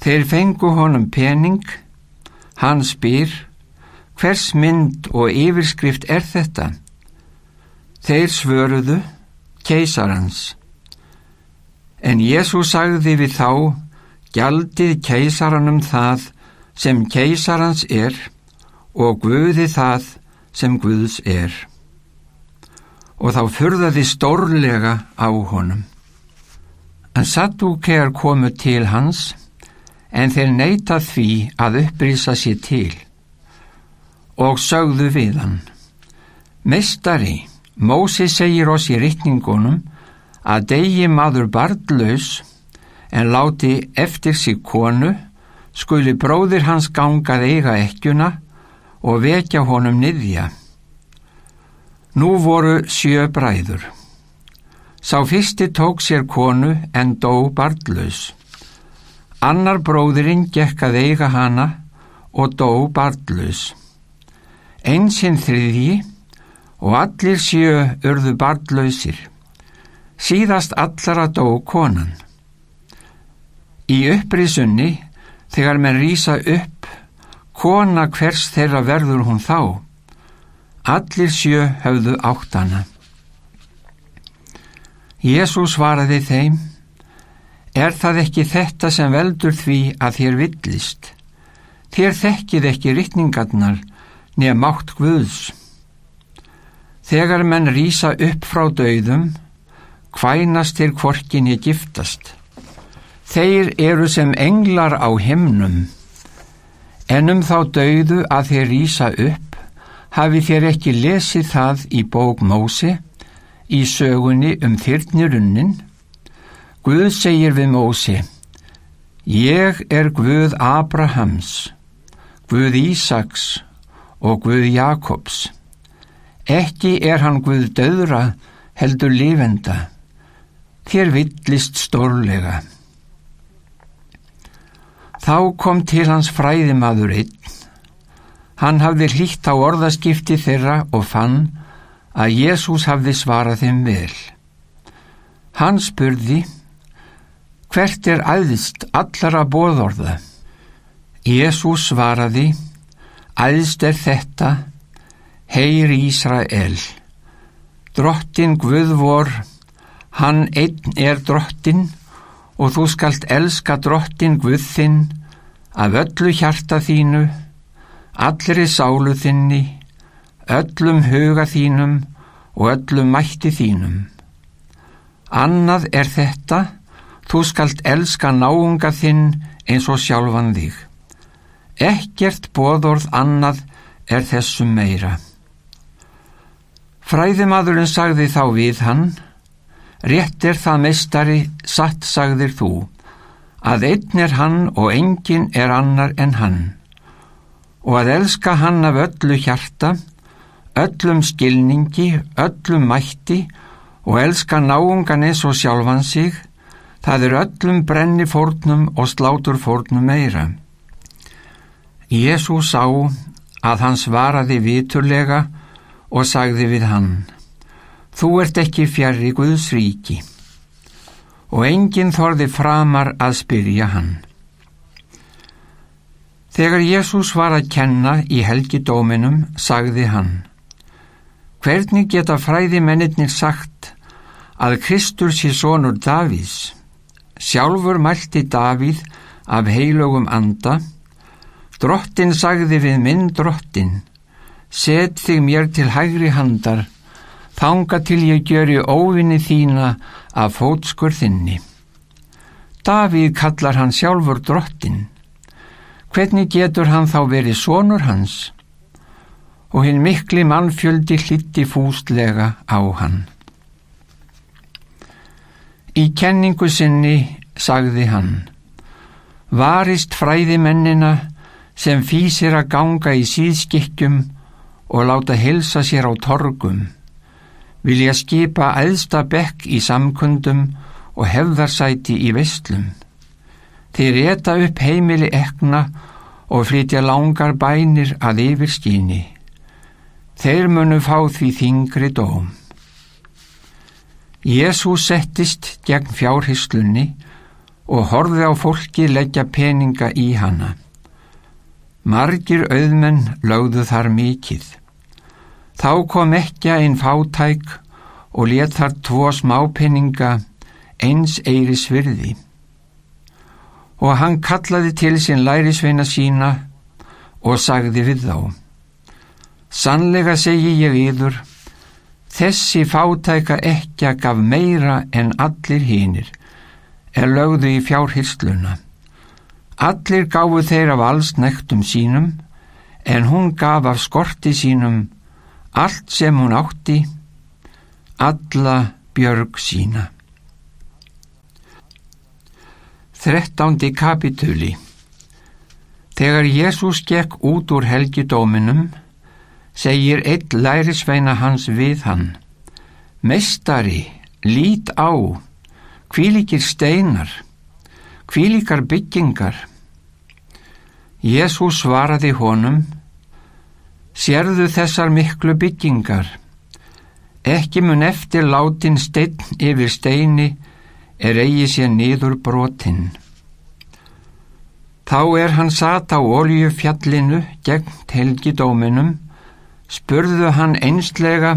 Þeir fengu honum pening, hann spyr, hvers mynd og yfirskrift er þetta? Þeir svöruðu, keisarans. En Jésús sagði við þá, gjaldið keisaranum það sem keisarans er og Guði það sem Guðs er. Og þá fyrðaði stórlega á honum. En Saddúkear komu til hans, en þeir neyta því að upprýsa sér til. Og sögðu við hann, Mestari, Mósi segir oss í rittningunum að degi maður barndlaus en láti eftir sig konu, skuli bróðir hans gangað eiga ekkjuna og vekja honum niðja. Nú voru sjö bræður. Sá fyrsti tók sér konu en dó barndlaus. Annar bróðirinn gekk að eiga hana og dó barndlaus. Einsinn þriðji og allir sjö urðu barndlausir. Síðast allara dó konan. Í upprisunni, þegar menn rýsa upp, kona hvers þeirra verður hún þá. Allir sjö höfðu áttana. Jésús svaraði þeim, er það ekki þetta sem veldur því að þér villist? Þér þekkið ekki rittningarnar nefn mátt Guðs. Þegar menn rýsa upp frá dauðum, hvænast til kvorkinni giftast. Þeir eru sem englar á himnum, en um þá dauðu að þeir rýsa upp, hafi þér ekki lesið það í bók Mósi, í sögunni um þyrnirunnin. Guð segir við Mósi, ég er Guð Abrahams, Guð Ísaks og Guð Jakobs. Ekki er hann Guð döðra heldur lífenda, þér villist stórlega. Þá kom til hans fræðimaður einn. Hann hafði hlýtt á orðaskipti þeirra og fann að Jésús hafði svarað þeim vel. Hann spurði, hvert er æðist allara bóðorða? Jésús svaraði, æðist er þetta, heyr Ísrael. Drottin Guðvor, hann einn er drottin og þú skalt elska drottin Guðþinn af öllu hjarta þínu, allri sálu þinni, öllum huga þínum og öllum mætti þínum. Annað er þetta, þú skalt elska náunga þinn eins og sjálfan þig. Ekkert bóðorð annað er þessum meira. Fræðimadurinn sagði þá við hann, Rétt er það meistari, satt sagðir þú, að einn er hann og engin er annar en hann, og að elska hann af öllu hjarta, öllum skilningi, öllum mætti og elska náungan eins og sjálfan sig, það er öllum brenni fórnum og slátur fórnum meira. Jésús sá að hans varaði viturlega og sagði við hann, Þú ert ekki fjari Guðs ríki. Og enginn þorði framar að spyrja hann. Þegar Jésús var að kenna í helgidóminum, sagði hann, Hvernig geta fræði mennirnir sagt að Kristur sé sonur Davíðs? Sjálfur mælti Davíð af heilögum anda, Drottin sagði við minn drottin, set þig mér til hægri handar, þanga til ég gjöri óvinni þína af fótskur þinni. Davíð kallar hann sjálfur drottin. Hvernig getur hann þá verið sonur hans? Og hinn mikli mannfjöldi hlitti fústlega á hann. Í kenningu sinni sagði hann, varist fræðimennina sem fýsir að ganga í síðskikkjum og láta hilsa sér á torgum, vilja skipa æðsta bekk í samkundum og hefðarsæti í vestlum. Þeir reta upp heimili ekna og flytja langar bænir að yfir skíni. Þeir munu fá því þingri dóm. Jésús settist gegn fjárhyslunni og horfið á fólki leggja peninga í hana. Margir auðmenn lögðu þar mikið. Þá kom ekki einn fátæk og let þar tvo smápeninga eins eiri svirði. Og hann kallaði til sin lærisveina sína og sagði við þá. Sannlega segi ég yður, þessi fátæka ekki að gaf meira en allir hinnir, er lögðu í fjárhyrsluna. Allir gáfu þeir af alls nektum sínum, en hún gaf af skorti sínum allt sem hún átti, alla björg sína. Þrettándi kapitúli Þegar Jésús gekk út úr helgidóminum, segir eitt lærisveina hans við hann, Mestari, lít á, kvílikir steinar, kvílikar byggingar. Jésús svaraði honum, Sérðu þessar miklu byggingar, ekki mun eftir látin stein yfir steini er eigi sér niður brotinn. Þá er hann sat á oljufjallinu gegn helgidóminum, spurðu hann einslega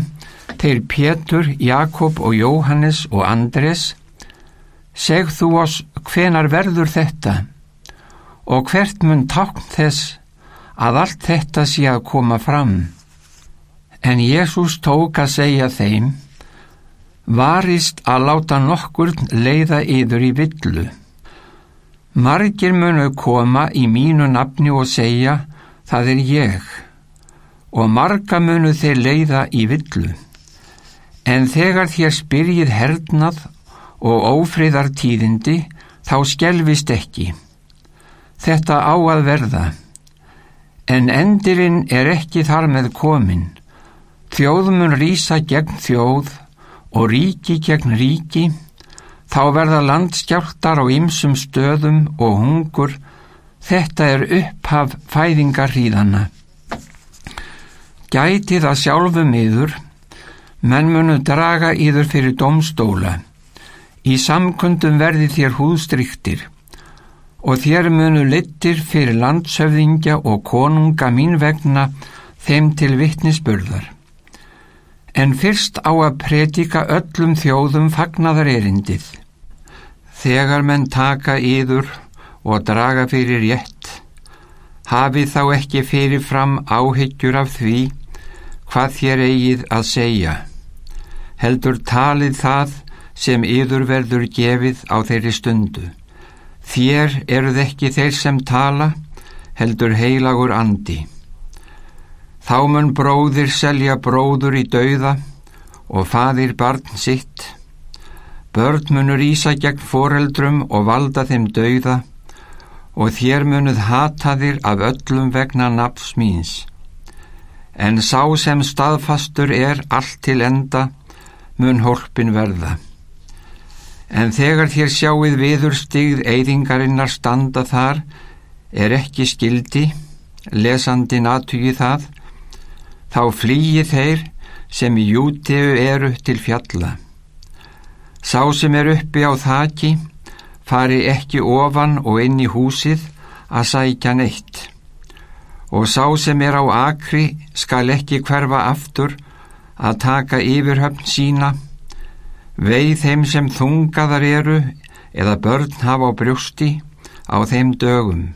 þeir Pétur, Jakob og Jóhannes og Andres, seg þú oss hvenar verður þetta? Og hvert mun tákn þess að allt þetta sé að koma fram. En Jésús tók að segja þeim, varist að láta nokkur leiða yður í villu. Margir munu koma í mínu nafni og segja, það er ég, og marga munu þeir leiða í villu. En þegar þér spyrjið hernað og ófriðartíðindi, þá skjelvist ekki. Þetta á að verða. En endirinn er ekki þar með komin. Þjóðmun rýsa gegn þjóð og ríki gegn ríki, þá verða landskjáltar á ymsum stöðum og hungur, þetta er upphaf fæðingarhýðana. Gæti það sjálfum yður, menn munu draga yður fyrir domstóla. Í samkundum verði þér húðstryktir og þér munu littir fyrir landsöfðingja og konunga mín vegna þeim til vittnisspurðar. En fyrst á að predika öllum þjóðum fagnadar erindið. Þegar menn taka yður og draga fyrir rétt, hafið þá ekki fyrir fram áhyggjur af því hvað þér eigið að segja. Heldur talið það sem yður verður gefið á þeirri stundu. Þér eruð ekki þeir sem tala, heldur heilagur andi. Þá mun bróðir selja bróður í dauða og fadir barn sitt. Börn munur ísa gegn foreldrum og valda þeim dauða og þér munuð hata þér af öllum vegna nafs míns. En sá sem staðfastur er allt til enda mun hólpin verða. En þegar þér sjáuð viður stigð eyðingarinnar standa þar, er ekki skildi, lesandi natugi það, þá flýi þeir sem í jútegu eru til fjalla. Sá sem er uppi á þaki fari ekki ofan og inn í húsið að sækja neitt. Og sá sem er á akri skal ekki hverfa aftur að taka yfirhöfn sína. Veið þeim sem þungaðar eru eða börn hafa á brjósti á þeim dögum.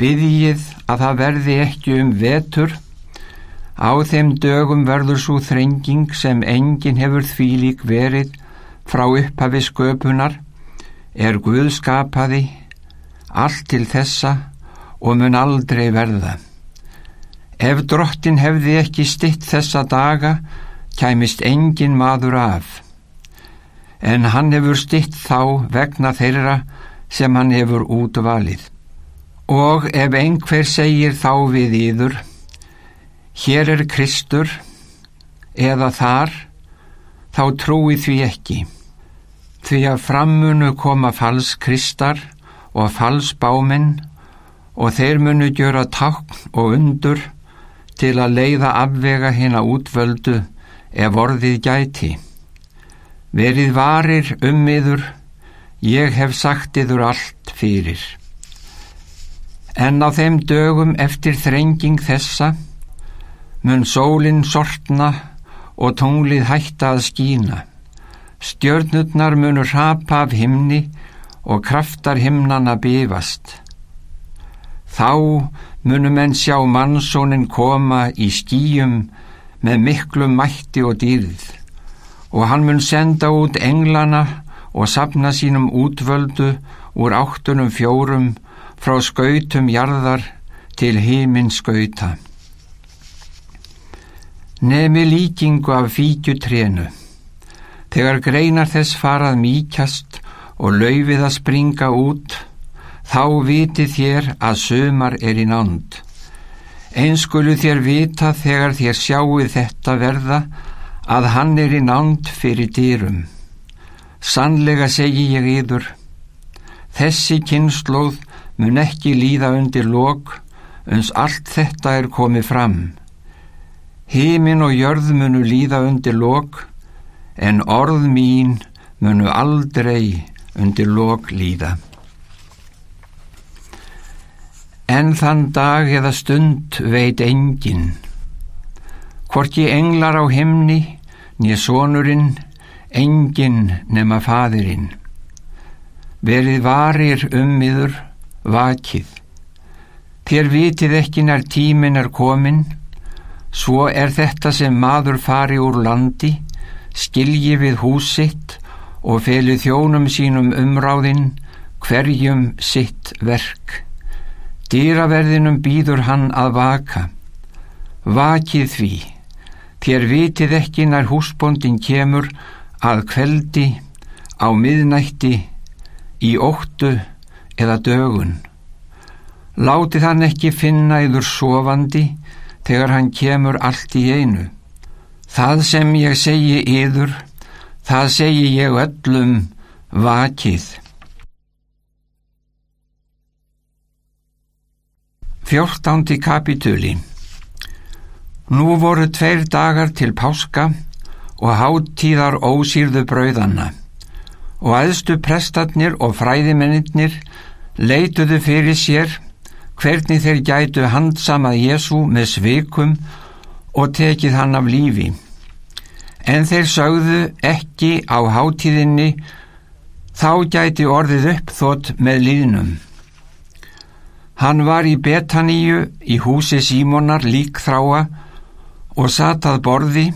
Byðjið að það verði ekki um vetur. Á þeim dögum verður svo þrenging sem engin hefur þvílík verið frá upphafi sköpunar, er Guð skapaði, allt til þessa og mun aldrei verða. Ef drottin hefði ekki stitt þessa daga, kæmist engin maður af. En hann hefur stitt þá vegna þeirra sem hann hefur útvalið. Og ef einhver segir þá við íður, hér er Kristur, eða þar, þá trúi því ekki. Því að frammunu koma falskristar og falsbáminn og þeir munu gjöra tákn og undur til að leiða afvega hérna útvöldu ef orðið gæti. Verið varir um yður, ég hef sagt yður allt fyrir. En á þeim dögum eftir þrenging þessa mun sólinn sortna og tunglið hætta að skína. Stjörnurnar munur rapa af himni og kraftar himnana bifast. Þá munum enn sjá mannsónin koma í skýjum með miklu mætti og dýrð og hann mun senda út englana og sapna sínum útvöldu úr áttunum fjórum frá skautum jarðar til heiminn skauta. Nemi líkingu af fíkjutrénu. Þegar greinar þess farað mýkjast og laufið að springa út, þá viti þér að sömar er í nánd. Einskulu þér vita þegar þér sjáu þetta verða að hann er í nánd fyrir dýrum. Sannlega segi ég yður, þessi kynnslóð mun ekki líða undir lok, uns allt þetta er komið fram. Hímin og jörð munu líða undir lok, en orð mín munu aldrei undir lok líða. En þann dag eða stund veit engin, hvort ég englar á himni, nýja sonurinn, engin nema fadirinn. Verið varir um miður, vakið. Þér vitið ekki nær tímin er komin, svo er þetta sem maður fari úr landi, skilji við húsitt og feli þjónum sínum umráðinn, hverjum sitt verk. Dýraverðinum býður hann að vaka. Vakið því, þér vitið ekki nær húsbóndin kemur að kveldi, á miðnætti, í óttu eða dögun. Látið hann ekki finna yður sofandi þegar hann kemur allt í einu. Það sem ég segi yður, það segi ég öllum vakið. Fjórtándi kapitúli Nú voru tveir dagar til páska og háttíðar ósýrðu brauðanna og aðstu prestatnir og fræðimennir leituðu fyrir sér hvernig þeir gætu handsamað Jésu með svikum og tekið hann af lífi. En þeir sögðu ekki á háttíðinni þá gæti orðið uppþótt með líðnum. Hann var í Betaníu í húsi Símonar líkþráa og satað borði,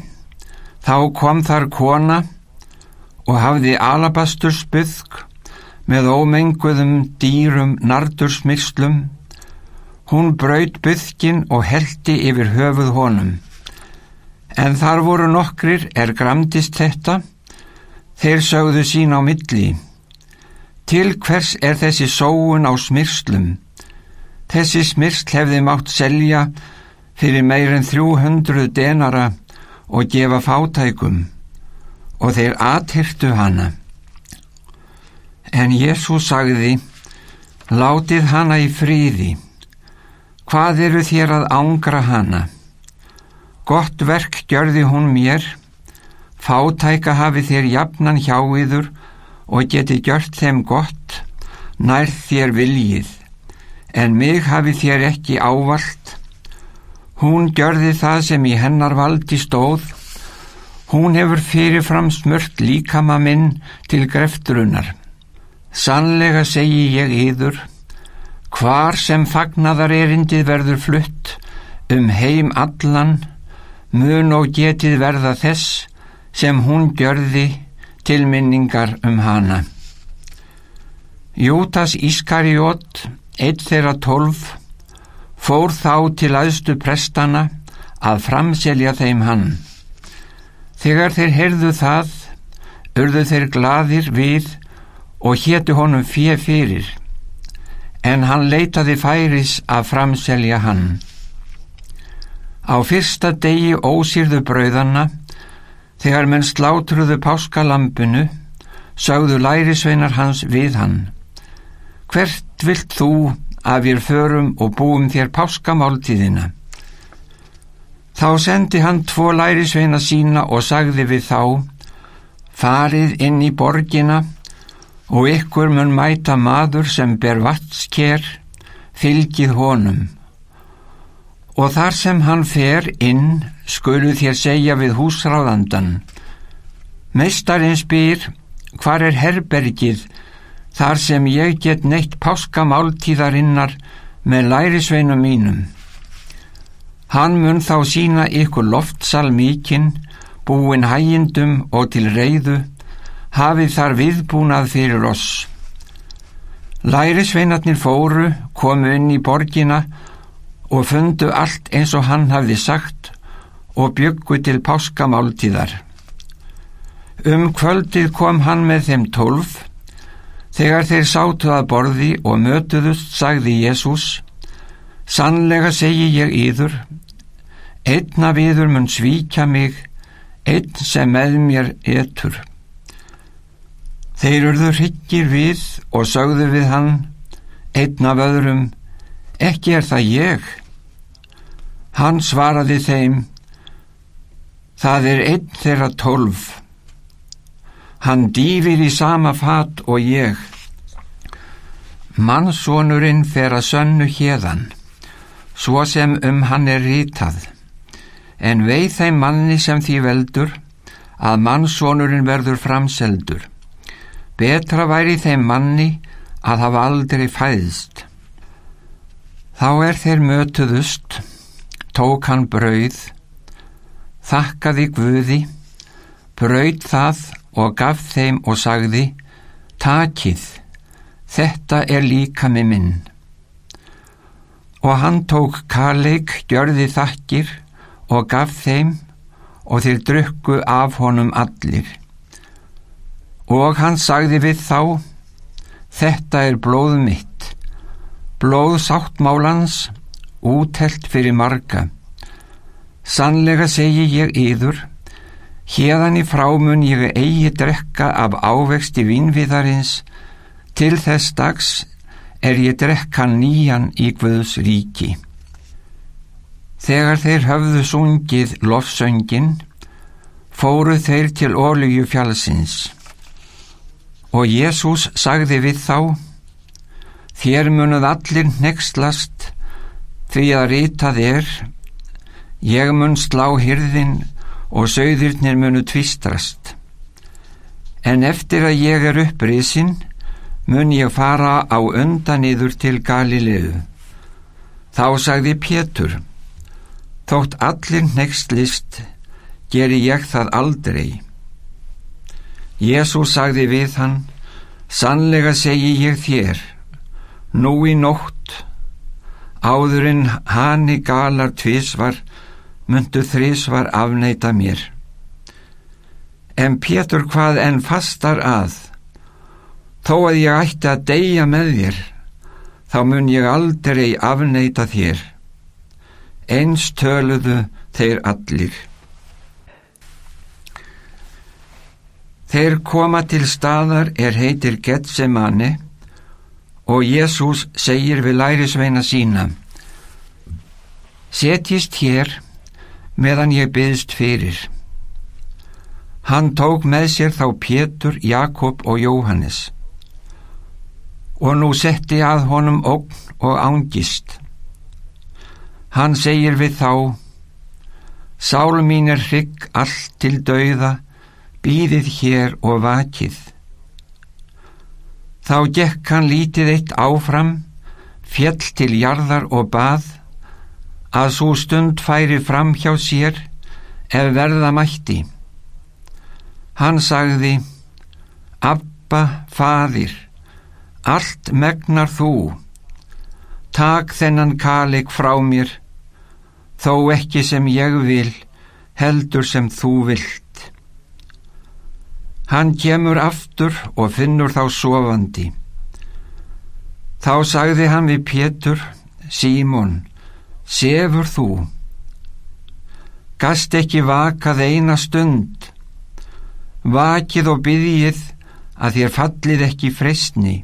þá kom þar kona og hafði alabastursbyðk með ómenguðum dýrum nardursmyrslum. Hún braut byðkin og heldi yfir höfuð honum. En þar voru nokkrir er gramdist þetta, þeir sögðu sín á milli. Til hvers er þessi sóun á smyrslum? Þessi smyrsl hefði mátt selja fyrir meirinn 300 denara og gefa fátækum og þeir athyrtu hana. En Jésús sagði, látið hana í fríði, hvað eru þér að ángra hana? Gott verk gjörði hún mér, fátæka hafi þér jafnan hjá yður og geti gjört þeim gott, nær þér viljið, en mig hafi þér ekki ávalt. Hún gjörði það sem í hennar valdi stóð, hún hefur fyrirfram smört líkama minn til greftrunar. Sannlega segi ég yður, hvar sem fagnadar erindið verður flutt, um heim allan, mun og getið verða þess sem hún gjörði til minningar um hana. Jútas Ískariot, eitt þeirra tólf, fór þá til aðstu prestana að framselja þeim hann. Þegar þeir heyrðu það, urðu þeir gladir við og héttu honum fjö fyrir, en hann leitaði færis að framselja hann. Á fyrsta degi ósýrðu brauðanna, þegar menn slátruðu páskalampinu, sögðu lærisveinar hans við hann. Hvert vilt þú að við förum og búum þér páskamáltíðina? Þá sendi hann tvo lærisveina sína og sagði við þá, farið inn í borgina og ykkur mun mæta maður sem ber vatsker, fylgið honum. Og þar sem hann fer inn, skulu þér segja við húsráðandan. Meistarinn spyr, hvar er herbergið, þar sem ég get neitt páskamáltíðarinnar með lærisveinum mínum. Hann mun þá sína ykkur loftsal mikinn, búin hægindum og til reyðu, hafið þar viðbúnað fyrir oss. Lærisveinarnir fóru, komu inn í borgina og fundu allt eins og hann hafði sagt og byggu til páskamáltíðar. Um kvöldið kom hann með þeim tólf. Þegar þeir sátu að borði og mötuðust, sagði Jésús, Sannlega segi ég íður, einna viður mun svíkja mig, einn sem með mér etur. Þeir urðu hryggir við og sögðu við hann, einn af öðrum, ekki er það ég. Hann svaraði þeim, það er einn þeirra tólf. Hann dýfir í sama fat og ég. Mannsónurinn fer að sönnu hérðan, svo sem um hann er rítað. En veið þeim manni sem því veldur, að mannsónurinn verður framseldur. Betra væri þeim manni að hafa aldrei fæðst. Þá er þeir mötuðust, tók hann brauð, þakkaði Guði, brauð það og gaf þeim og sagði, takið, þetta er líka með minn. Og hann tók kaleik, gjörði þakkir og gaf þeim og þeir drukku af honum allir. Og hann sagði við þá, þetta er blóð mitt, blóð sáttmálans, útelt fyrir marga. Sannlega segi ég yður, hérðan í frámun ég eigi drekka af ávexti vínviðarins, til þess dags er ég drekka nýjan í Guðs ríki. Þegar þeir höfðu sungið lofsöngin, fóru þeir til ólíu fjálsins. Og Jésús sagði við þá, þér munuð allir nextlast, því að ritað er, ég mun slá hyrðin og sögðirnir munu tvistrast. En eftir að ég er upprisin, mun ég fara á undanýður til Galilegu. Þá sagði Pétur, þótt allir nextlist, geri ég það aldrei. Jésús sagði við hann, sannlega segi ég þér, nú í nótt, áðurinn hanni galar tvísvar, myndu þrísvar afneita mér. En Pétur hvað en fastar að, þó að ég ætti að deyja með þér, þá mun ég aldrei afneita þér. Eins töluðu þeir allir. Þeir koma til staðar er heitir Getsemane og Jésús segir við lærisveina sína Setjist hér meðan ég byðst fyrir. Hann tók með sér þá Pétur, Jakob og Jóhannes og nú setti að honum ógn og ángist. Hann segir við þá, Sál mín er hrygg allt til dauða, býðið hér og vakið. Þá gekk hann lítið eitt áfram, fjell til jarðar og bað, að svo stund færi fram hjá sér ef verða mætti. Hann sagði, Abba, fadir, allt megnar þú, tak þennan kalik frá mér, þó ekki sem ég vil, heldur sem þú vilt. Hann kemur aftur og finnur þá sofandi. Þá sagði hann við Pétur, Símon, sefur þú? Gast ekki vakað eina stund, vakið og byggjið að þér fallið ekki freysni.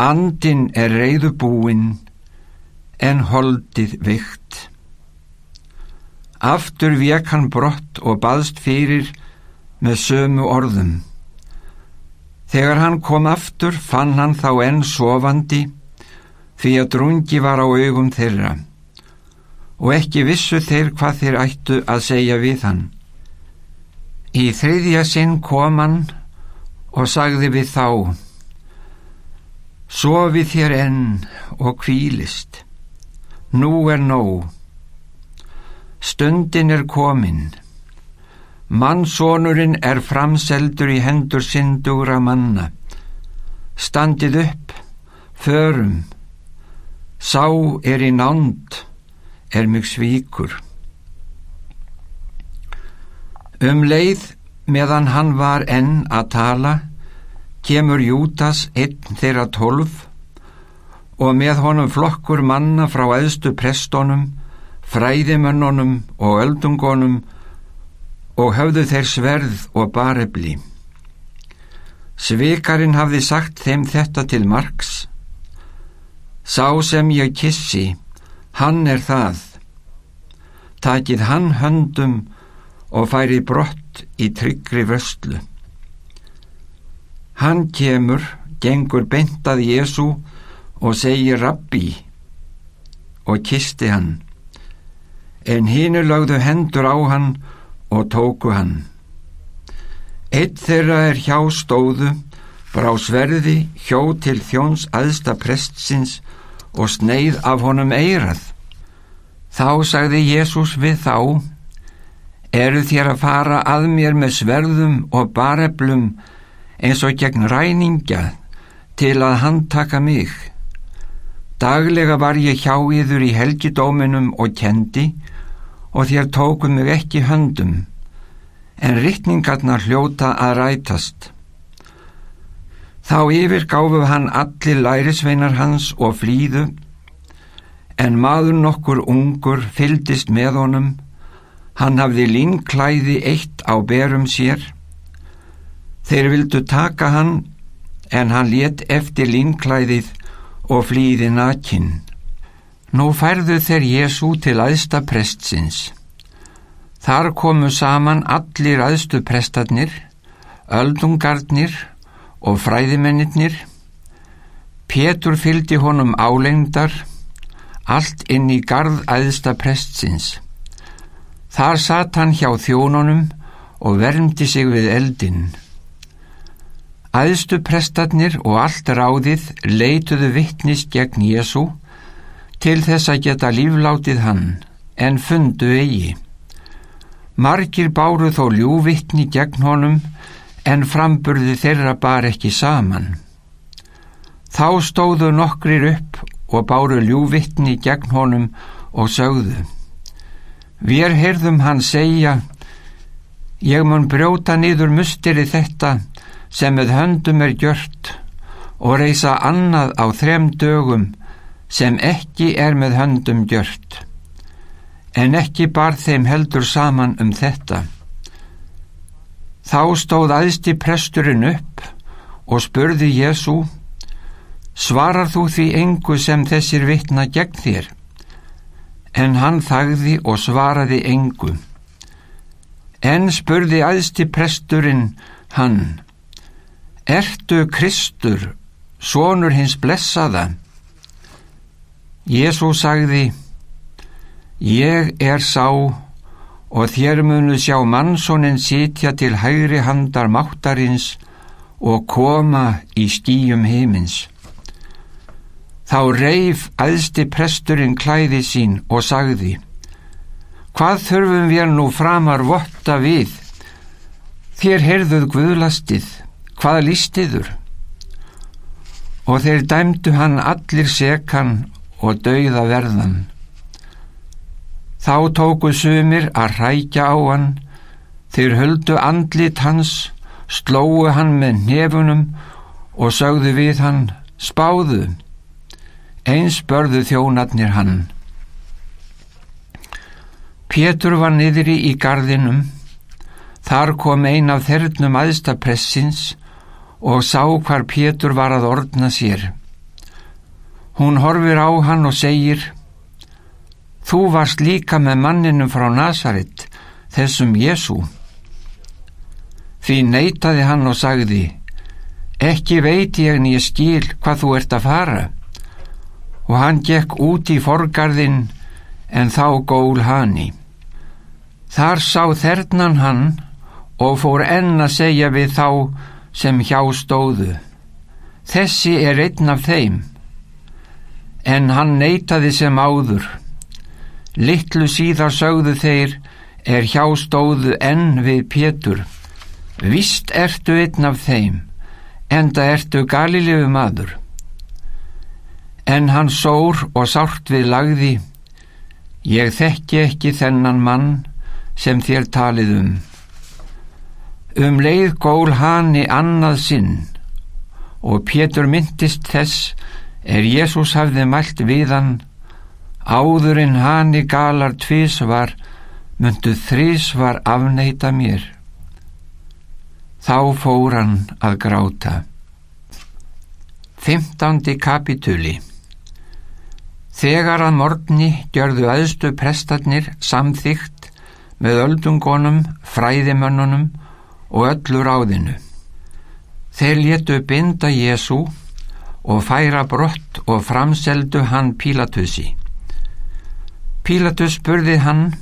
Andin er reyðubúinn en holdið vikt. Aftur vek hann brott og baðst fyrir með sömu orðum. Þegar hann kom aftur fann hann þá enn sofandi því að drungi var á augum þeirra og ekki vissu þeir hvað þeir ættu að segja við hann. Í þriðja sinn kom hann og sagði við þá Sofi þér enn og kvílist. Nú er nóg. Stundin er komin. Mannsónurinn er framseldur í hendur syndugra manna. Standið upp, förum. Sá er í nánd, er mjög svíkur. Um leið meðan hann var enn að tala, kemur Jútas einn þeirra tólf og með honum flokkur manna frá eðstu prestónum fræðimönnunum og öldungonum og höfðu þeir sverð og barefli. Svikarinn hafði sagt þeim þetta til margs. Sá sem ég kissi, hann er það. Takið hann höndum og færi brott í tryggri vöstlu. Hann kemur, gengur bentað Jésu og segir rabbi og kisti hann en hínu lagðu hendur á hann og tóku hann. Eitt þeirra er hjá stóðu, brá sverði, hjó til þjóns aðsta prestsins og sneið af honum eirað. Þá sagði Jésús við þá, eru þér að fara að mér með sverðum og bareblum eins og gegn ræninga til að handtaka mig. Daglega var ég hjá yður í helgidóminum og kendi og þér tókum mig ekki höndum, en rittningarnar hljóta að rætast. Þá yfir gáfu hann allir lærisveinar hans og flýðu, en maður nokkur ungur fyldist með honum, hann hafði línklæði eitt á berum sér. Þeir vildu taka hann, en hann let eftir línklæðið og flýði nakinn. Nú færðu þeir Jésu til aðsta prestsins. Þar komu saman allir aðstu prestarnir, öldungarnir og fræðimennir. Pétur fyldi honum álengdar, allt inn í garð aðsta prestsins. Þar satt hann hjá þjónunum og vermdi sig við eldin. Aðstu prestarnir og allt ráðið leituðu vittnis gegn Jésu til þess að geta líflátið hann, en fundu eigi. Margir báru þó ljúvittni gegn honum, en framburði þeirra bar ekki saman. Þá stóðu nokkrir upp og báru ljúvittni gegn honum og sögðu. Við heyrðum hann segja, ég mun brjóta niður musteri þetta sem með höndum er gjört og reysa annað á þrem dögum sem ekki er með höndum gjört, en ekki bar þeim heldur saman um þetta. Þá stóð aðsti presturinn upp og spurði Jésu, svarar þú því engu sem þessir vittna gegn þér? En hann þagði og svaraði engu. En spurði aðsti presturinn hann, Ertu Kristur, sonur hins blessaða? Jésús sagði, Ég er sá og þér munu sjá mannsónin sitja til hægri handar máttarins og koma í skýjum heimins. Þá reif aðsti presturinn klæði sín og sagði, Hvað þurfum við nú framar votta við? Þér heyrðuð guðlastið, hvað lístiður? Og þeir dæmdu hann allir sekan og dauða verðan. Þá tóku sumir að rækja á hann, þeir höldu andlit hans, slóu hann með nefunum og sögðu við hann, spáðu, eins börðu þjónatnir hann. Pétur var niðri í gardinum, þar kom ein af þernum aðstapressins og sá hvar Pétur var að ordna sér. Hún horfir á hann og segir, Þú varst líka með manninum frá Nazaret, þessum Jésu. Því neytaði hann og sagði, Ekki veit ég en ég skil hvað þú ert að fara. Og hann gekk út í forgarðin en þá gól hani. Þar sá þernan hann og fór enn að segja við þá sem hjá stóðu. Þessi er einn af þeim. En hann neytaði sem áður. Littlu síðar sögðu þeir er hjá stóðu enn við Pétur. Vist ertu einn af þeim, enda ertu galilegu maður. En hann sór og sárt við lagði, ég þekki ekki þennan mann sem þér talið um. Um leið gól hann í annað sinn og Pétur myndist þess er Jésús hafði mælt við hann áðurinn hann í galar tvís var myndu þrís var afneita mér. Þá fór hann að gráta. Fymtándi kapitúli Þegar að morgni gjörðu aðstu prestarnir samþygt með öldungonum, fræðimönnunum og öllu ráðinu. Þeir létu binda Jésu og færa brott og framseldu hann Pílatusi. Pílatus spurði hann,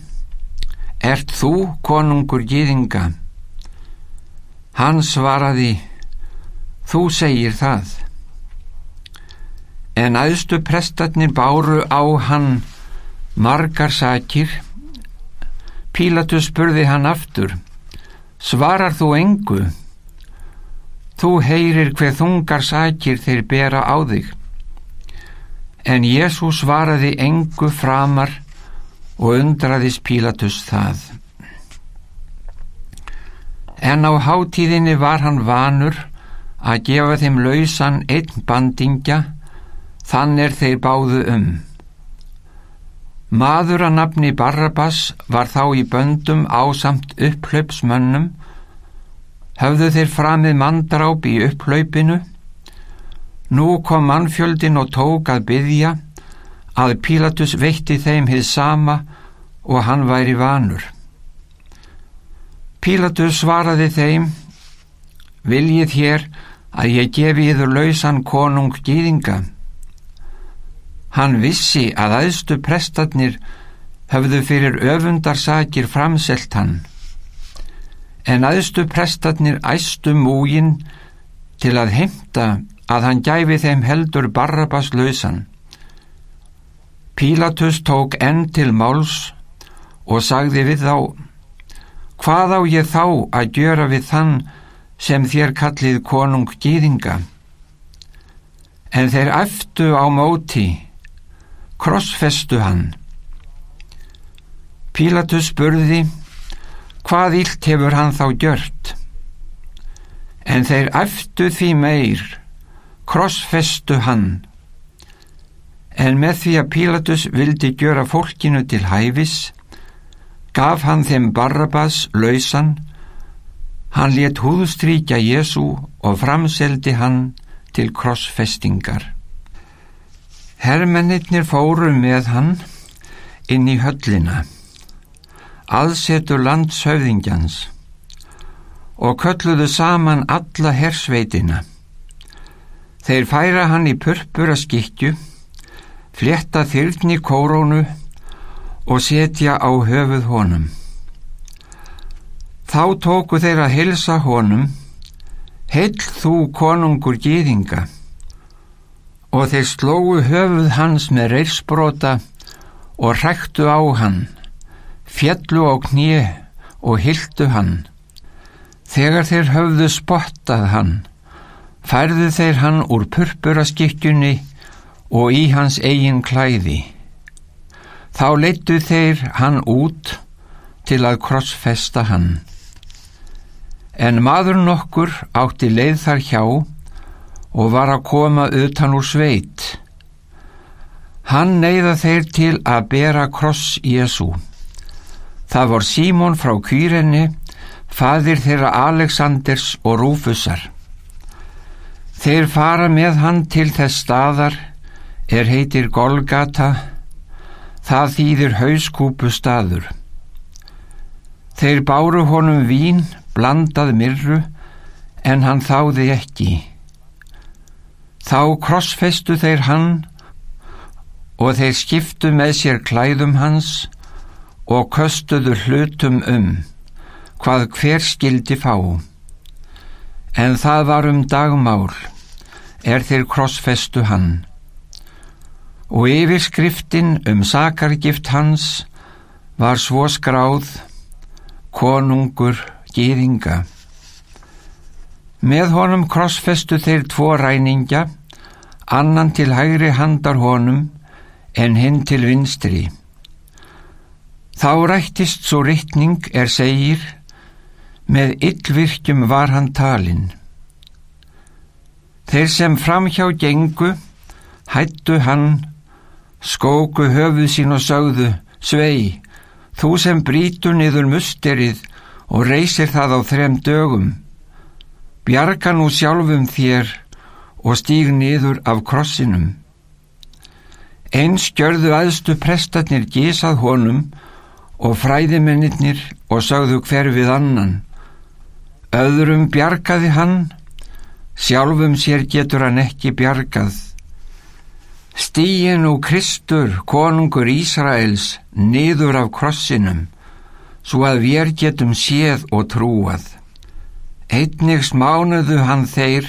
Ert þú konungur gýðinga? Hann svaraði, Þú segir það. En aðstu prestatnir báru á hann margar sakir. Pílatus spurði hann aftur, Svarar þú engu? Þú heyrir hver þungar sakir þeir bera á þig. En Jésús svaraði engu framar og undraðis Pílatus það. En á hátíðinni var hann vanur að gefa þeim lausan einn bandingja, þann er þeir báðu um. Maður að nafni Barrabas var þá í böndum ásamt upplöpsmönnum, höfðu þeir framið mandráp í upplöpinu, nú kom mannfjöldin og tók að byggja, að Pílatus veitti þeim hið sama og hann væri vanur. Pílatus svaraði þeim, viljið hér að ég gefi yfir lausan konung gýðinga. Hann vissi að aðstu prestatnir höfðu fyrir öfundarsakir framselt hann, en aðstu prestatnir æstu múgin til að heimta að hann gæfi þeim heldur Barrabas lausan. Pílatus tók enn til máls og sagði við þá, hvað á ég þá að gjöra við þann sem þér kallið konung gýðinga? En þeir eftu á móti, krossfestu hann. Pílatus spurði, hvað ílt hefur hann þá gjört? En þeir eftu því meir, krossfestu hann en með því að Pílatus vildi gjöra fólkinu til hæfis, gaf hann þeim Barrabas lausan, hann let húðstríkja Jésu og framseldi hann til krossfestingar. Hermennir fóru með hann, inn í höllina, aðsetur landshöfðingjans og kölluðu saman alla hersveitina. Þeir færa hann í purpura skikju, fletta þyrni kórónu og setja á höfuð honum. Þá tóku þeir að hilsa honum, heill þú konungur gýðinga, og þeir slógu höfuð hans með reyrsbrota og ræktu á hann, fjallu á knið og hildu hann. Þegar þeir höfðu spottað hann, færðu þeir hann úr purpuraskikkjunni og í hans eigin klæði. Þá leittu þeir hann út til að krossfesta hann. En maður nokkur átti leið þar hjá og var að koma utan úr sveit. Hann neyða þeir til að bera kross Jésu. Það vor Símón frá kýrenni, fadir þeirra Aleksanders og Rúfusar. Þeir fara með hann til þess staðar er heitir Golgata, það þýðir hauskúpu staður. Þeir báru honum vín, blandað myrru, en hann þáði ekki. Þá krossfestu þeir hann og þeir skiptu með sér klæðum hans og köstuðu hlutum um, hvað hver skildi fá. En það var um dagmál, er þeir krossfestu hann. Og yfir skriftin um sakargift hans var svo skráð konungur gýðinga. Með honum krossfestu þeir tvo ræningja, annan til hægri handar honum en hinn til vinstri. Þá rættist svo rittning er segir, með yllvirkjum var hann talinn. Þeir sem framhjá gengu, hættu hann, skóku höfuð sín og sögðu, svei, þú sem brítur niður musterið og reysir það á þrem dögum. Bjarga nú sjálfum þér og stíg niður af krossinum. Eins gjörðu aðstu prestatnir gísað honum og fræðimennir og sögðu hver við annan. Öðrum bjargaði hann, sjálfum sér getur hann ekki bjargað. Stíin og Kristur, konungur Ísraels, niður af krossinum svo að við getum séð og trúað. Einnig smánuðu hann þeir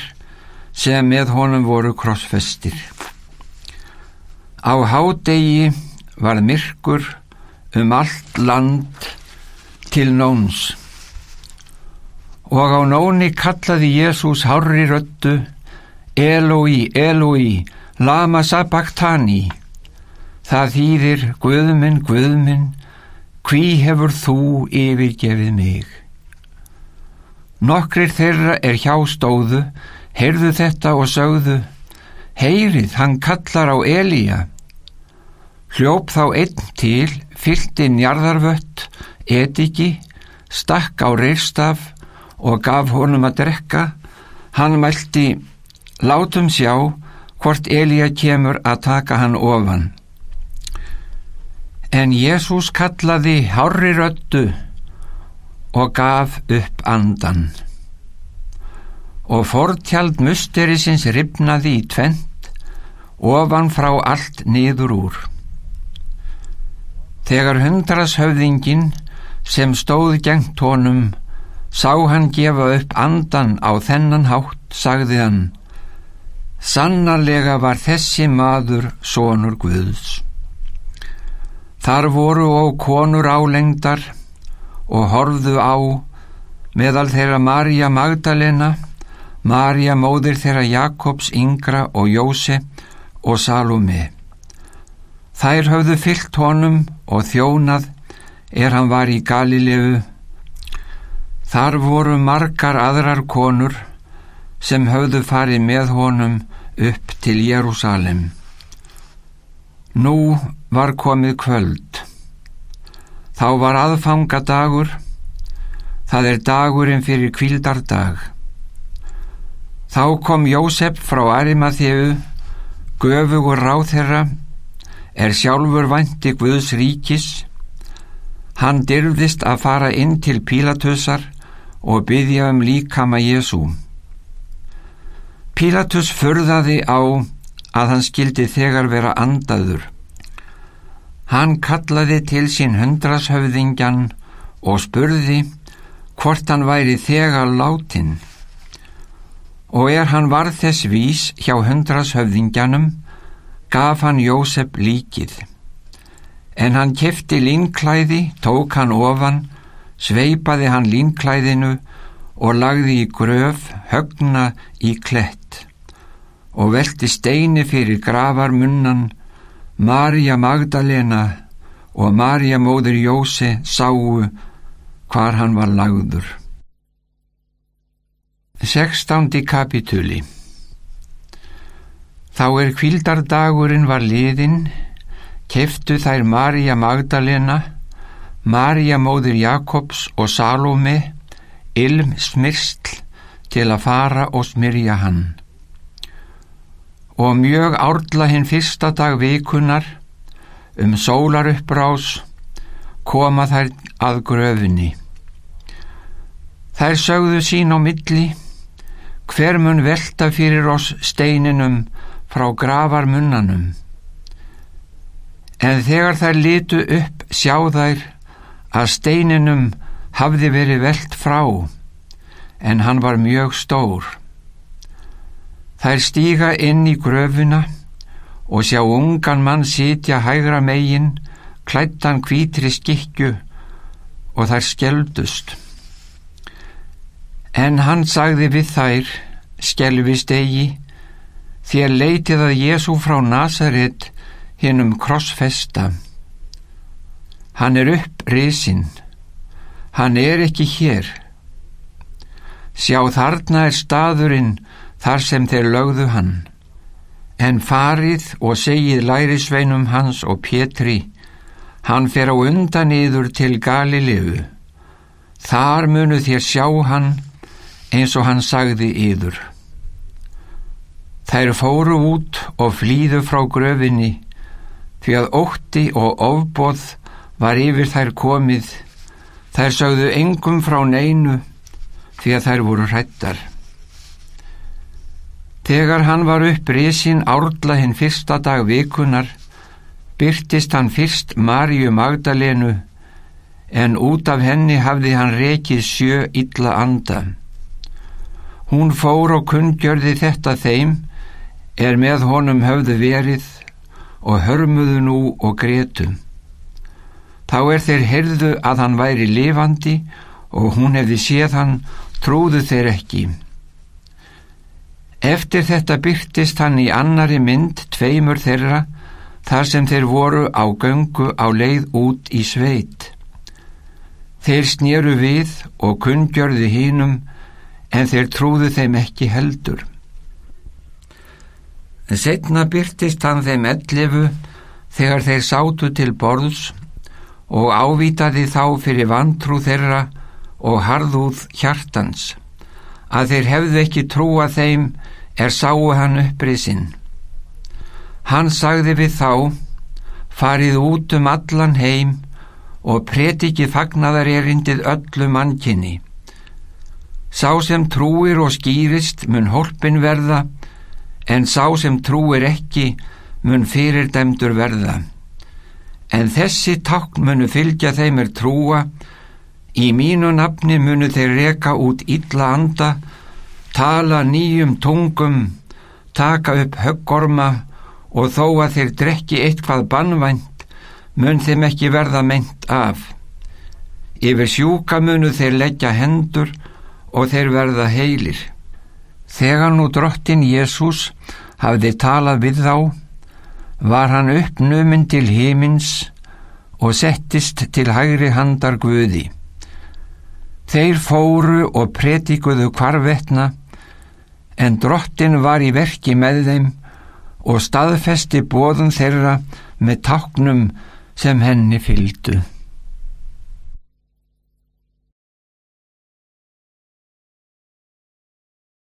sem með honum voru krossfestir. Á hádegi var myrkur um allt land til nóns og á nóni kallaði Jésús hárri röttu Eloi, Eloi, lama sabachthani það þýðir Guðminn, Guðminn hví hefur þú yfirgefið mig? Nokkrir þeirra er hjá stóðu, heyrðu þetta og sögðu, heyrið, hann kallar á Elíja. Hljóp þá einn til, fyllt inn jarðarvött, etiki, stakk á reyrstaf og gaf honum að drekka. Hann mælti, látum sjá hvort Elíja kemur að taka hann ofan. En Jésús kallaði hárri röttu og gaf upp andan. Og fortjald musterisins ripnaði í tvent, ofan frá allt niður úr. Þegar hundrashöfðingin sem stóð gengt honum, sá hann gefa upp andan á þennan hátt, sagði hann, Sannarlega var þessi maður sonur Guðs. Þar voru og konur álengdar og horfðu á meðal þeirra Marja Magdalena, Marja móðir þeirra Jakobs yngra og Jóse og Salome. Þær höfðu fyllt honum og þjónað er hann var í Galilegu. Þar voru margar aðrar konur sem höfðu farið með honum upp til Jérúsalem. Nú var komið kvöld. Þá var aðfangadagur, það er dagurinn fyrir kvildardag. Þá kom Jósef frá Arimatheu, göfugur ráð þeirra, er sjálfur vanti Guðs ríkis. Hann dyrfðist að fara inn til Pílatusar og byggja um líkama Jésu. Pílatus förðaði á að hann skildi þegar vera andaður. Hann kallaði til sín hundrashöfðingjan og spurði hvort hann væri þegar látin. Og er hann varð þess vís hjá hundrashöfðingjanum, gaf hann Jósef líkið. En hann kefti línklæði, tók hann ofan, sveipaði hann línklæðinu og lagði í gröf, högna í klett og velti steini fyrir gravarmunnan, Marja Magdalena og Marja móður Jósi sáu hvar hann var lagður. Sextándi kapitúli Þá er kvildardagurinn var liðinn, keftu þær Marja Magdalena, Marja móður Jakobs og Salome, ilm smyrsl til að fara og smyrja hann. Og mjög árla hinn fyrsta dag vikunar, um sólaruppbrás, koma þær að gröfinni. Þær sögðu sín á milli, hver mun velta fyrir oss steininum frá gravarmunnanum. En þegar þær litu upp sjá þær að steininum hafði verið velt frá, en hann var mjög stór. Þær stíga inn í gröfuna og sjá ungan mann sitja hægra megin, klættan kvítri skikju og þær skjeldust. En hann sagði við þær, skjelvist eigi, þér leitið að Jésu frá Nazaret hinn um krossfesta. Hann er upp risinn, hann er ekki hér. Sjá þarna er staðurinn þar sem þeir lögðu hann, en farið og segið lærisveinum hans og Pétri, hann fer á undan yður til Galilegu. Þar munu þér sjá hann eins og hann sagði yður. Þær fóru út og flýðu frá gröfinni því að ótti og ofbóð var yfir þær komið. Þær sögðu engum frá neinu því að þær voru hrættar. Þegar hann var upp risin árla hinn fyrsta dag vikunar, byrtist hann fyrst Marju Magdalenu, en út af henni hafði hann rekið sjö illa anda. Hún fór og kundgjörði þetta þeim, er með honum höfðu verið og hörmuðu nú og gretum. Þá er þeir heyrðu að hann væri lifandi og hún hefði séð hann, trúðu þeir ekki. Eftir þetta byrtist hann í annari mynd tveimur þeirra þar sem þeir voru á göngu á leið út í sveit. Þeir snýru við og kundgjörðu hínum en þeir trúðu þeim ekki heldur. Setna byrtist hann þeim ellefu þegar þeir sátu til borðs og ávitaði þá fyrir vantrú þeirra og harðúð hjartans, að þeir hefðu ekki trúa þeim er sáu hann upprisinn. Hann sagði við þá, farið út um allan heim og pretiki fagnaðar erindið öllu mannkinni. Sá sem trúir og skýrist mun hólpin verða, en sá sem trúir ekki mun fyrirdæmdur verða. En þessi tákn munu fylgja þeim er trúa, í mínu nafni munu þeir reka út illa anda, tala nýjum tungum, taka upp höggorma og þó að þeir drekki eitthvað bannvænt, mun þeim ekki verða meint af. Yfir sjúka munu þeir leggja hendur og þeir verða heilir. Þegar nú drottin Jésús hafði talað við þá, var hann uppnuminn til himins og settist til hægri handar Guði. Þeir fóru og pretikuðu kvarvetna, en drottin var í verki með þeim og staðfesti bóðum þeirra með táknum sem henni fyldu.